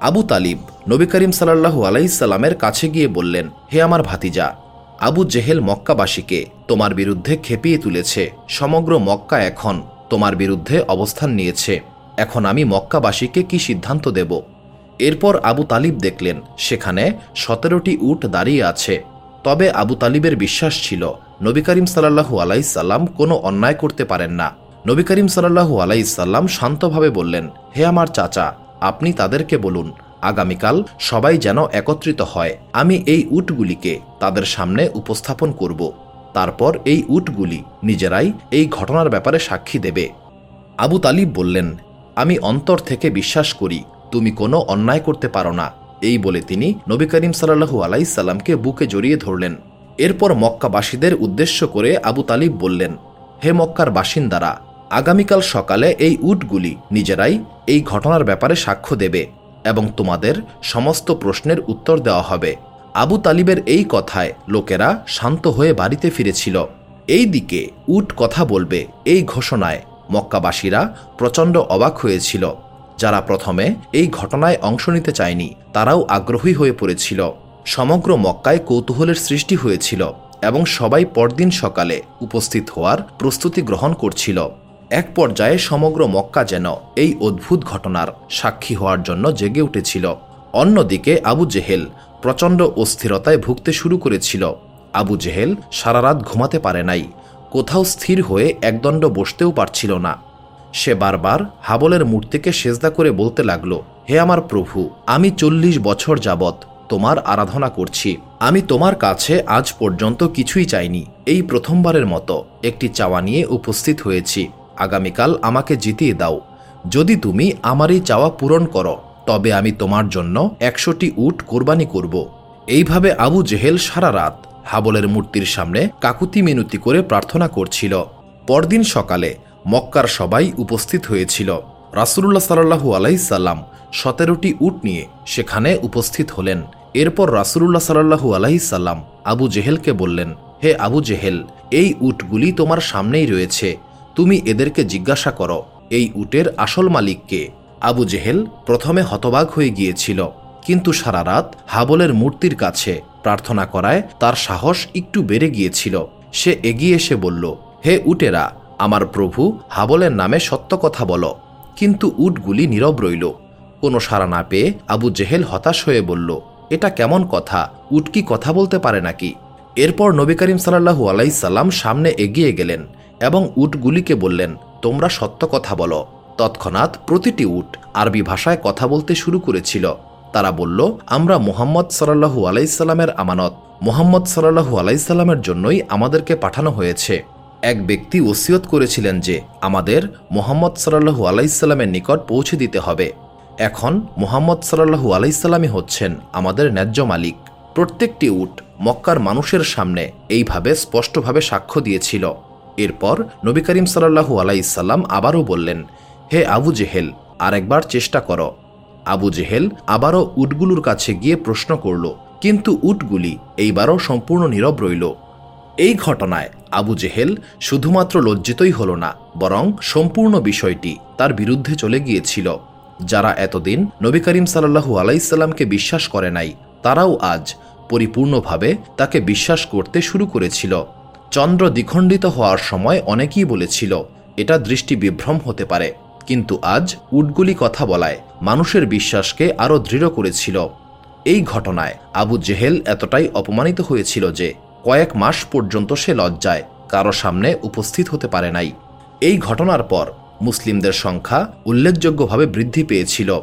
আবু তালিব নবী করিম সাল্লাহু আলাইসাল্লামের কাছে গিয়ে বললেন, হে আমার ভাতিজা, আবু জেহেল মক্কাবাসীকে তোমার বিরুদ্ধে খেপিয়ে তুলেছে, সমগ্র মক্কা এখন তোমার বিরুদ্ধে অবস্থান নিয়েছে। এখন আমি মক্কাবাসীকে কি সিদ্ধান্ত দেব? এরপর আবু তালিব দেখলেন, সেখানে সতেরোটি উট দাঁড়িয়ে আছে। তবে আবু তালিবের বিশ্বাস ছিল, নবী করিম সাল্লাহু আলাইসাল্লাম কোনো অন্যায় করতে পারেন না। নবী করিম সাল্লাহু আলাইসাল্লাম শান্তভাবে বললেন, হে আমার চাচা, আপনি তাদেরকে বলুন, আগামীকাল সবাই যেন একত্রিত হয়। আমি এই উটগুলিকে তাদের সামনে উপস্থাপন করব। তারপর এই উটগুলি নিজেরাই এই ঘটনার ব্যাপারে সাক্ষী দেবে। আবু তালিব বললেন, আমি অন্তর থেকে বিশ্বাস করি, তুমি কোনো অন্যায় করতে পারো না। এই বলে তিনি নবী করিম সাল্লাহু আলাইসাল্লামকে বুকে জড়িয়ে ধরলেন। এরপর মক্কাবাসীদের উদ্দেশ্য করে আবু তালিব বললেন, হে মক্কার বাসিন্দারা আগামীকাল সকালে এই উটগুলি নিজেরাই এই ঘটনার ব্যাপারে সাক্ষ্য দেবে এবং তোমাদের সমস্ত প্রশ্নের উত্তর দেওয়া হবে। আবু তালিবের এই কথায় লোকেরা শান্ত হয়ে বাড়িতে ফিরেছিল। এই দিকে উট কথা বলবে এই ঘোষণায় মক্কাবাসীরা প্রচণ্ড অবাক হয়েছিল। যারা প্রথমে এই ঘটনায় অংশ নিতে চায়নি, তারাও আগ্রহী হয়ে পড়েছিল। সমগ্র মক্কায় কৌতূহলের সৃষ্টি হয়েছিল এবং সবাই পরদিন সকালে উপস্থিত হওয়ার প্রস্তুতি গ্রহণ করছিল। এক পর্যায়ে সমগ্র মক্কা যেন এই অদ্ভুত ঘটনার সাক্ষী হওয়ার জন্য জেগে উঠেছিল। অন্যদিকে আবু জেহেল প্রচণ্ড অস্থিরতায় ভুগতে শুরু করেছিল। আবু জেহেল সারা রাত ঘুমাতে পারে নাই, কোথাও স্থির হয়ে একদণ্ড বসতেও পারছিল না। সে বারবার হাবলের মূর্তিকে সেজদা করে বলতে লাগল, হে আমার প্রভু, আমি চল্লিশ বছর যাবৎ তোমার আরাধনা করছি। আমি তোমার কাছে আজ পর্যন্ত কিছুই চাইনি। এই প্রথমবারের মতো একটি চাওয়া নিয়ে উপস্থিত হয়েছি। আগামীকাল আমাকে জিতিয়ে দাও। যদি তুমি আমার এই চাওয়া পূরণ করো, তবে আমি তোমার জন্য একশোটি উট কোরবানি করব। এইভাবে আবু জেহেল সারা রাত হাবলের মূর্তির সামনে কাকুতি মিনতি করে প্রার্থনা করছিল। পরদিন সকালে মক্কার সবাই উপস্থিত হয়েছিল। রাসুল্লাহ সাল্লাহু আলাইসাল্লাম সতেরোটি উট নিয়ে সেখানে উপস্থিত হলেন। এরপর রাসুল্লাহ সাল্লাহু আলাইসাল্লাম আবু জেহেলকে বললেন, হে আবু জেহেল, এই উটগুলি তোমার সামনেই রয়েছে। তুমি এদেরকে জিজ্ঞাসা করো, এই উটের আসল মালিককে। আবু জেহেল প্রথমে হতবাক হয়ে গিয়েছিল, কিন্তু সারা রাত হাবলের মূর্তির কাছে প্রার্থনা করায় তার সাহস একটু বেড়ে গিয়েছিল। সে এগিয়ে এসে বলল, হে উটেরা, আমার প্রভু হাবলের নামে সত্য কথা বলো। কিন্তু উটগুলি নীরব রইল। কোনো সাড়া না পেয়ে আবু জেহেল হতাশ হয়ে বলল, এটা কেমন কথা? উট কি কথা বলতে পারে নাকি? এরপর নবী করিম সাল্লাহু আলাইসাল্লাম সামনে এগিয়ে গেলেন। এবং উটগুলিকে বললেন, তোমরা সত্য কথা বলো। তৎক্ষণাৎ প্রতিটি উট আরবি ভাষায় কথা বলতে শুরু করেছিল। তারা বলল, আমরা মোহাম্মদ সাল্লাহু আলাইসাল্লামের আমানত, মোহাম্মদ সাল্লাহু আলাইসাল্লামের জন্যই আমাদেরকে পাঠানো হয়েছে। এক ব্যক্তি ওসিয়ত করেছিলেন যে, আমাদের মোহাম্মদ সাল্লাহু আলাইসাল্লামের নিকট পৌঁছে দিতে হবে। এখন মোহাম্মদ সাল্লাহু আলাইসাল্লামই হচ্ছেন আমাদের ন্যায্য মালিক। প্রত্যেকটি উট মক্কার মানুষের সামনে এইভাবে স্পষ্টভাবে সাক্ষ্য দিয়েছিল। এরপর নবী করিম সাল্লাহু আলাইসাল্লাম আবারও বললেন, হে আবু জেহেল, আরেকবার চেষ্টা করো। আবু জেহেল আবারও উটগুলোর কাছে গিয়ে প্রশ্ন করল, কিন্তু উটগুলি এইবারও সম্পূর্ণ নীরব রইল। এই ঘটনায় আবু জেহেল শুধুমাত্র লজ্জিতই হল না, বরং সম্পূর্ণ বিষয়টি তার বিরুদ্ধে চলে গিয়েছিল। যারা এতদিন নবী করিম সাল্লাহু আলাইসাল্লামকে বিশ্বাস করে নাই, তারাও আজ পরিপূর্ণভাবে তাকে বিশ্বাস করতে শুরু করেছিল। চন্দ্র দ্বিখণ্ডিত হওয়ার সময় অনেকেই বলেছিল, এটা দৃষ্টি বিভ্রম হতে পারে। কিন্তু আজ উটগুলি কথা বলায়, মানুষের বিশ্বাসকে আরও দৃঢ় করেছিল। এই ঘটনায় আবু জেহেল এতটাই অপমানিত হয়েছিল যে, কয়েক মাস পর্যন্ত সে লজ্জায় কারও সামনে উপস্থিত হতে পারে নাই। এই ঘটনার পর মুসলিমদের সংখ্যা উল্লেখযোগ্যভাবে বৃদ্ধি পেয়েছিল।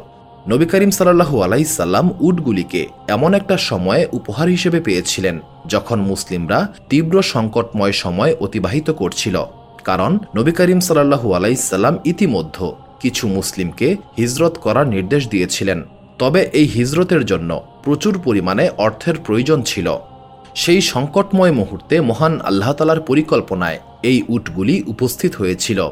নবী করিম সাল্লাহু আলাইসাল্লাম উটগুলিকে এমন একটা সময়ে উপহার হিসেবে পেয়েছিলেন, যখন মুসলিমরা তীব্র সংকটময় সময় অতিবাহিত করছিল। কারণ নবী করিম সাল্লাহু আলাইসাল্লাম ইতিমধ্যে কিছু মুসলিমকে হিজরত করার নির্দেশ দিয়েছিলেন। তবে এই হিজরতের জন্য প্রচুর পরিমাণে অর্থের প্রয়োজন ছিল। সেই সংকটময় মুহূর্তে মহান আল্লাহতালার পরিকল্পনায় এই উটগুলি উপস্থিত হয়েছিল।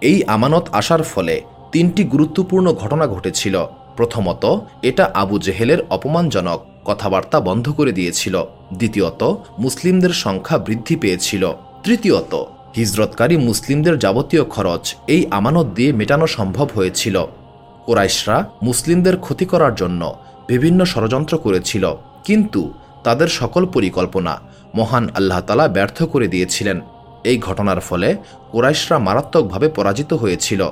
এই আমানত আসার ফলে তিনটি গুরুত্বপূর্ণ ঘটনা ঘটেছিল। প্রথমত, এটা আবু জেহেলের অপমানজনক কথাবার্তা বন্ধ করে দিয়েছিল। দ্বিতীয়ত, মুসলিমদের সংখ্যা বৃদ্ধি পেয়েছিল। তৃতীয়ত, হিজরতকারী মুসলিমদের যাবতীয় খরচ এই আমানত দিয়ে মেটানো সম্ভব হয়েছিল। কোরাইশরা মুসলিমদের ক্ষতি করার জন্য বিভিন্ন ষড়যন্ত্র করেছিল, কিন্তু তাদের সকল পরিকল্পনা মহান আল্লাহতালা ব্যর্থ করে দিয়েছিলেন। এই ঘটনার ফলে কোরাইশরা মারাত্মকভাবে পরাজিত হয়েছিল।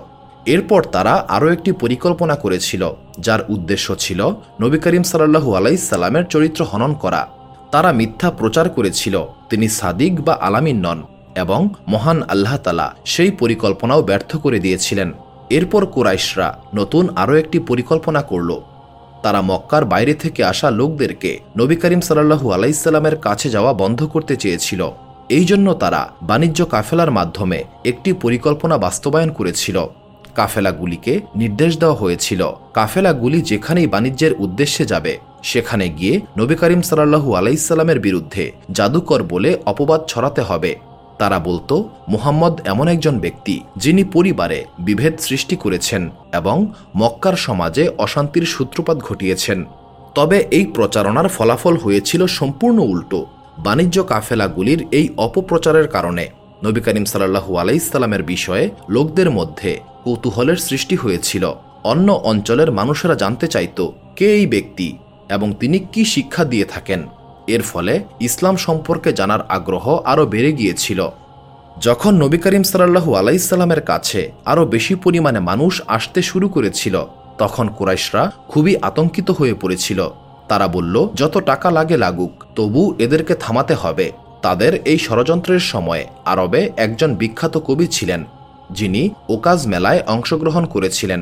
এরপর তারা আরও একটি পরিকল্পনা করেছিল, যার উদ্দেশ্য ছিল নবী করিম সাল্লাহু আলাইসাল্লামের চরিত্র হনন করা। তারা মিথ্যা প্রচার করেছিল, তিনি সাদিক বা আলামিন নন এবং মহান আল্লাহ তালা সেই পরিকল্পনাও ব্যর্থ করে দিয়েছিলেন। এরপর কোরাইশরা নতুন আরও একটি পরিকল্পনা করল। তারা মক্কার বাইরে থেকে আসা লোকদেরকে নবী করিম সাল্লাহু আলাইসাল্লামের কাছে যাওয়া বন্ধ করতে চেয়েছিল। এই জন্য তারা বাণিজ্য কাফেলার মাধ্যমে একটি পরিকল্পনা বাস্তবায়ন করেছিল। কাফেলাগুলিকে নির্দেশ দেওয়া হয়েছিল। কাফেলাগুলি যেখানেই বাণিজ্যের উদ্দেশ্যে যাবে, সেখানে গিয়ে নবী করিম সাল্লাহু আলাইসাল্লামের বিরুদ্ধে জাদুকর বলে অপবাদ ছড়াতে হবে। তারা বলতো, মুহাম্মদ এমন একজন ব্যক্তি, যিনি পরিবারে বিভেদ সৃষ্টি করেছেন এবং মক্কার সমাজে অশান্তির সূত্রপাত ঘটিয়েছেন। তবে এই প্রচারণার ফলাফল হয়েছিল সম্পূর্ণ উল্টো। বাণিজ্য কাফেলাগুলির এই অপপ্রচারের কারণে নবী করিম সাল্লাহু আলাইসাল্লামের বিষয়ে লোকদের মধ্যে কৌতূহলের সৃষ্টি হয়েছিল। অন্য অঞ্চলের মানুষেরা জানতে চাইত, কে এই ব্যক্তি এবং তিনি কি শিক্ষা দিয়ে থাকেন। এর ফলে ইসলাম সম্পর্কে জানার আগ্রহ আরও বেড়ে গিয়েছিল। যখন নবী করিম সাল্লাহু আলাইসাল্লামের কাছে আরও বেশি পরিমাণে মানুষ আসতে শুরু করেছিল, তখন কুরাইশরা খুবই আতঙ্কিত হয়ে পড়েছিল। তারা বলল, যত টাকা লাগে লাগুক, তবু এদেরকে থামাতে হবে। তাদের এই ষড়যন্ত্রের সময় আরবে একজন বিখ্যাত কবি ছিলেন যিনি ওকাজ মেলায় অংশগ্রহণ করেছিলেন।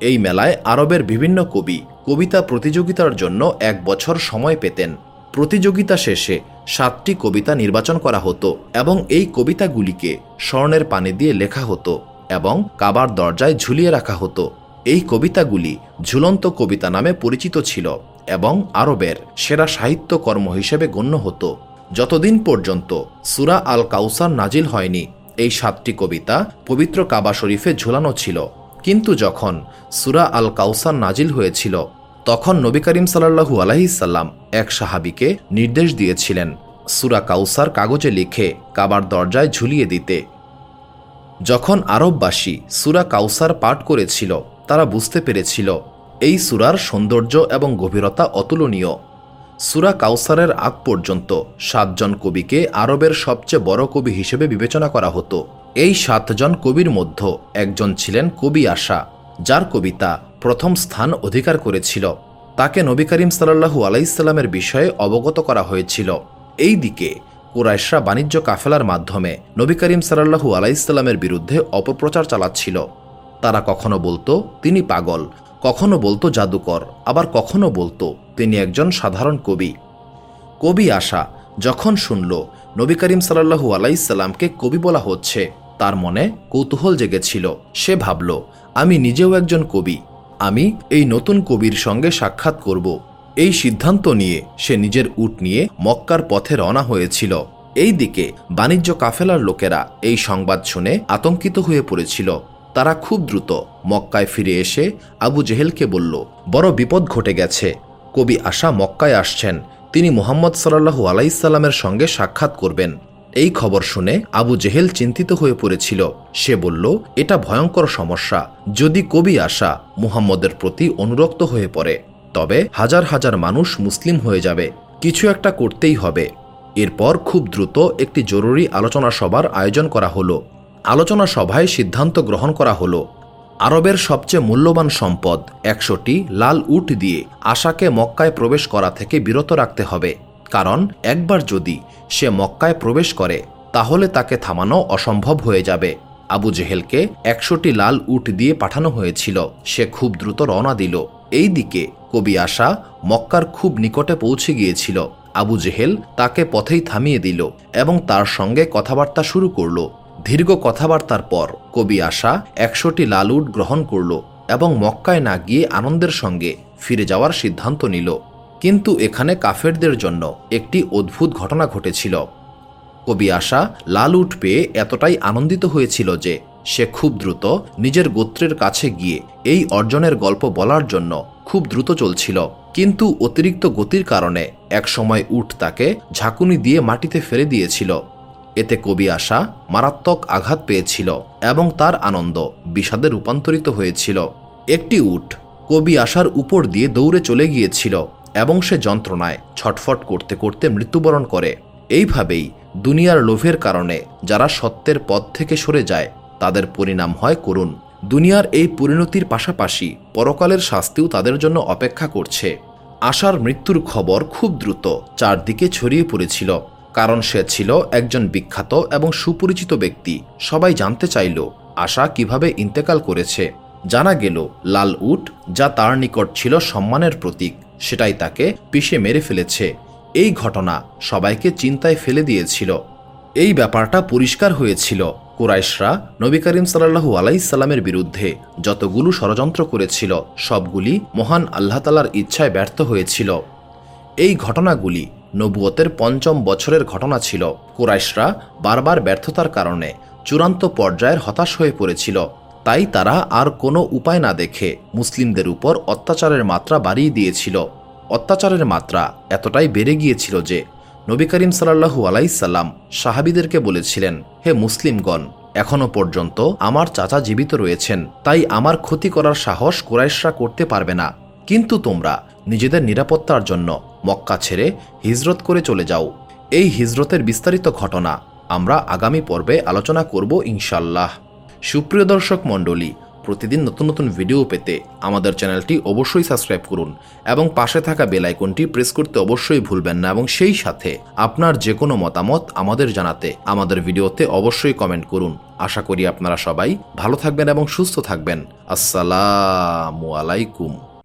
এই মেলায় আরবের বিভিন্ন কবি কবিতা প্রতিযোগিতার জন্য এক বছর সময় পেতেন। প্রতিযোগিতা শেষে সাতটি কবিতা নির্বাচন করা হতো এবং এই কবিতাগুলিকে স্বর্ণের পানি দিয়ে লেখা হতো এবং কাবার দরজায় ঝুলিয়ে রাখা হতো। এই কবিতাগুলি ঝুলন্ত কবিতা নামে পরিচিত ছিল এবং আরবের সেরা সাহিত্যকর্ম হিসেবে গণ্য হতো। যতদিন পর্যন্ত সুরা আল কাউসার নাজিল হয়নি এই সাতটি কবিতা পবিত্র কাবা শরীফে ঝুলানো ছিল। কিন্তু যখন সুরা আল কাউসার নাজিল হয়েছিল, তখন নবী করিম সাল্লাহু আলাহিসাল্লাম এক সাহাবিকে নির্দেশ দিয়েছিলেন সুরা কাউসার কাগজে লিখে কাবার দরজায় ঝুলিয়ে দিতে। যখন আরববাসী সুরা কাউসার পাঠ করেছিল, তারা বুঝতে পেরেছিল, এই সুরার সৌন্দর্য এবং গভীরতা অতুলনীয়। সুরা কাউসারের আগ পর্যন্ত সাতজন কবিকে আরবের সবচেয়ে বড় কবি হিসেবে বিবেচনা করা হতো। এই সাতজন কবির মধ্যে একজন ছিলেন কবি আশা, যার কবিতা প্রথম স্থান অধিকার করেছিল। তাকে নবী করিম সাল্লাহু আলাইসাল্লামের বিষয়ে অবগত করা হয়েছিল। এই দিকে কুরাইশরা বাণিজ্য কাফেলার মাধ্যমে নবী করিম সাল্লাহু আলাইসাল্লামের বিরুদ্ধে অপপ্রচার চালাচ্ছিল। তারা কখনো বলতো, তিনি পাগল কখনো বলতো জাদুকর, আবার কখনো বলতো তিনি একজন সাধারণ কবি। কবি আশা যখন শুনল, নবী করিম সাল্লাহু আলাইসাল্লামকে কবি বলা হচ্ছে, তার মনে কৌতূহল জেগেছিল। সে ভাবল, আমি নিজেও একজন কবি, আমি এই নতুন কবির সঙ্গে সাক্ষাৎ করব। এই সিদ্ধান্ত নিয়ে সে নিজের উট নিয়ে মক্কার পথে রওনা হয়েছিল। এই দিকে বাণিজ্য কাফেলার লোকেরা এই সংবাদ শুনে আতঙ্কিত হয়ে পড়েছিল। তারা খুব দ্রুত মক্কায় ফিরে এসে আবু জেহেলকে বলল, বড় বিপদ ঘটে গেছে। কবি আশা মক্কায় আসছেন। তিনি মোহাম্মদ সাল্লাহু আলাইসাল্লামের সঙ্গে সাক্ষাৎ করবেন। এই খবর শুনে আবু জেহেল চিন্তিত হয়ে পড়েছিল। সে বলল, এটা ভয়ঙ্কর সমস্যা। যদি কবি আশা মুহাম্মদের প্রতি অনুরক্ত হয়ে পড়ে, তবে হাজার হাজার মানুষ মুসলিম হয়ে যাবে। কিছু একটা করতেই হবে। এরপর খুব দ্রুত একটি জরুরি আলোচনা সভার আয়োজন করা হলো। আলোচনা সভায় সিদ্ধান্ত গ্রহণ করা হলো। আরবের সবচেয়ে মূল্যবান সম্পদ একশোটি লাল উট দিয়ে আশাকে মক্কায় প্রবেশ করা থেকে বিরত রাখতে হবে। কারণ একবার যদি সে মক্কায় প্রবেশ করে, তাহলে তাকে থামানো অসম্ভব হয়ে যাবে। আবু জেহেলকে একশোটি লাল উট দিয়ে পাঠানো হয়েছিল। সে খুব দ্রুত রওনা দিল। এই দিকে কবি আশা মক্কার খুব নিকটে পৌঁছে গিয়েছিল। আবু জেহেল তাকে পথেই থামিয়ে দিল এবং তার সঙ্গে কথাবার্তা শুরু করল। দীর্ঘ কথাবার্তার পর কবি আশা একশোটি লাল উট গ্রহণ করল এবং মক্কায় না গিয়ে আনন্দের সঙ্গে ফিরে যাওয়ার সিদ্ধান্ত নিল। কিন্তু এখানে কাফেরদের জন্য একটি অদ্ভুত ঘটনা ঘটেছিল। কবি আশা লাল উঠ পেয়ে এতটাই আনন্দিত হয়েছিল যে সে খুব দ্রুত নিজের গোত্রের কাছে গিয়ে এই অর্জনের গল্প বলার জন্য খুব দ্রুত চলছিল। কিন্তু অতিরিক্ত গতির কারণে একসময় উট তাকে ঝাঁকুনি দিয়ে মাটিতে ফেলে দিয়েছিল। এতে কবি আশা মারাত্মক আঘাত পেয়েছিল এবং তার আনন্দ বিষাদে রূপান্তরিত হয়েছিল। একটি উট কবি আশার উপর দিয়ে দৌড়ে চলে গিয়েছিল এবং সে যন্ত্রণায় ছটফট করতে করতে মৃত্যুবরণ করে। এইভাবেই দুনিয়ার লোভের কারণে যারা সত্যের পথ থেকে সরে যায়, তাদের পরিণাম হয় করুণ। দুনিয়ার এই পরিণতির পাশাপাশি পরকালের শাস্তিও তাদের জন্য অপেক্ষা করছে। আশার মৃত্যুর খবর খুব দ্রুত চারদিকে ছড়িয়ে পড়েছিল। কারণ সে ছিল একজন বিখ্যাত এবং সুপরিচিত ব্যক্তি। সবাই জানতে চাইল, আশা কীভাবে ইন্তেকাল করেছে। জানা গেল, লাল উট, যা তার নিকট ছিল সম্মানের প্রতীক, সেটাই তাকে পিষে মেরে ফেলেছে। এই ঘটনা সবাইকে চিন্তায় ফেলে দিয়েছিল। এই ব্যাপারটা পরিষ্কার হয়েছিল কুরাইশরা নবী করিম সাল্লাহু আলাইসাল্লামের বিরুদ্ধে। যতগুলো ষড়যন্ত্র করেছিল, সবগুলি মহান আল্লাহতালার ইচ্ছায় ব্যর্থ হয়েছিল। এই ঘটনাগুলি নবুয়তের পঞ্চম বছরের ঘটনা ছিল। কুরাইশরা বারবার ব্যর্থতার কারণে চূড়ান্ত পর্যায়ের হতাশ হয়ে পড়েছিল। তাই তারা আর কোনো উপায় না দেখে মুসলিমদের উপর অত্যাচারের মাত্রা বাড়িয়ে দিয়েছিল। অত্যাচারের মাত্রা এতটাই বেড়ে গিয়েছিল যে নবী করিম সাল্লাহু আলাইসাল্লাম সাহাবিদেরকে বলেছিলেন, হে মুসলিমগণ এখনও পর্যন্ত আমার চাচা জীবিত রয়েছেন। তাই আমার ক্ষতি করার সাহস কোরাইশরা করতে পারবে না। কিন্তু তোমরা নিজেদের নিরাপত্তার জন্য মক্কা ছেড়ে হিজরত করে চলে যাও। এই হিজরতের বিস্তারিত ঘটনা আমরা আগামী পর্বে আলোচনা করব ইনশাল্লাহ সুপ্রিয় দর্শক মণ্ডলী, প্রতিদিন নতুন নতুন ভিডিও পেতে আমাদের চ্যানেলটি অবশ্যই সাবস্ক্রাইব করুন এবং পাশে থাকা বেল আইকনটি প্রেস করতে অবশ্যই ভুলবেন না এবং সেই সাথে আপনার যে কোনো মতামত আমাদের জানাতে আমাদের ভিডিওতে অবশ্যই কমেন্ট করুন। আশা করি আপনারা সবাই ভালো থাকবেন এবং সুস্থ থাকবেন। আসসালামু আলাইকুম।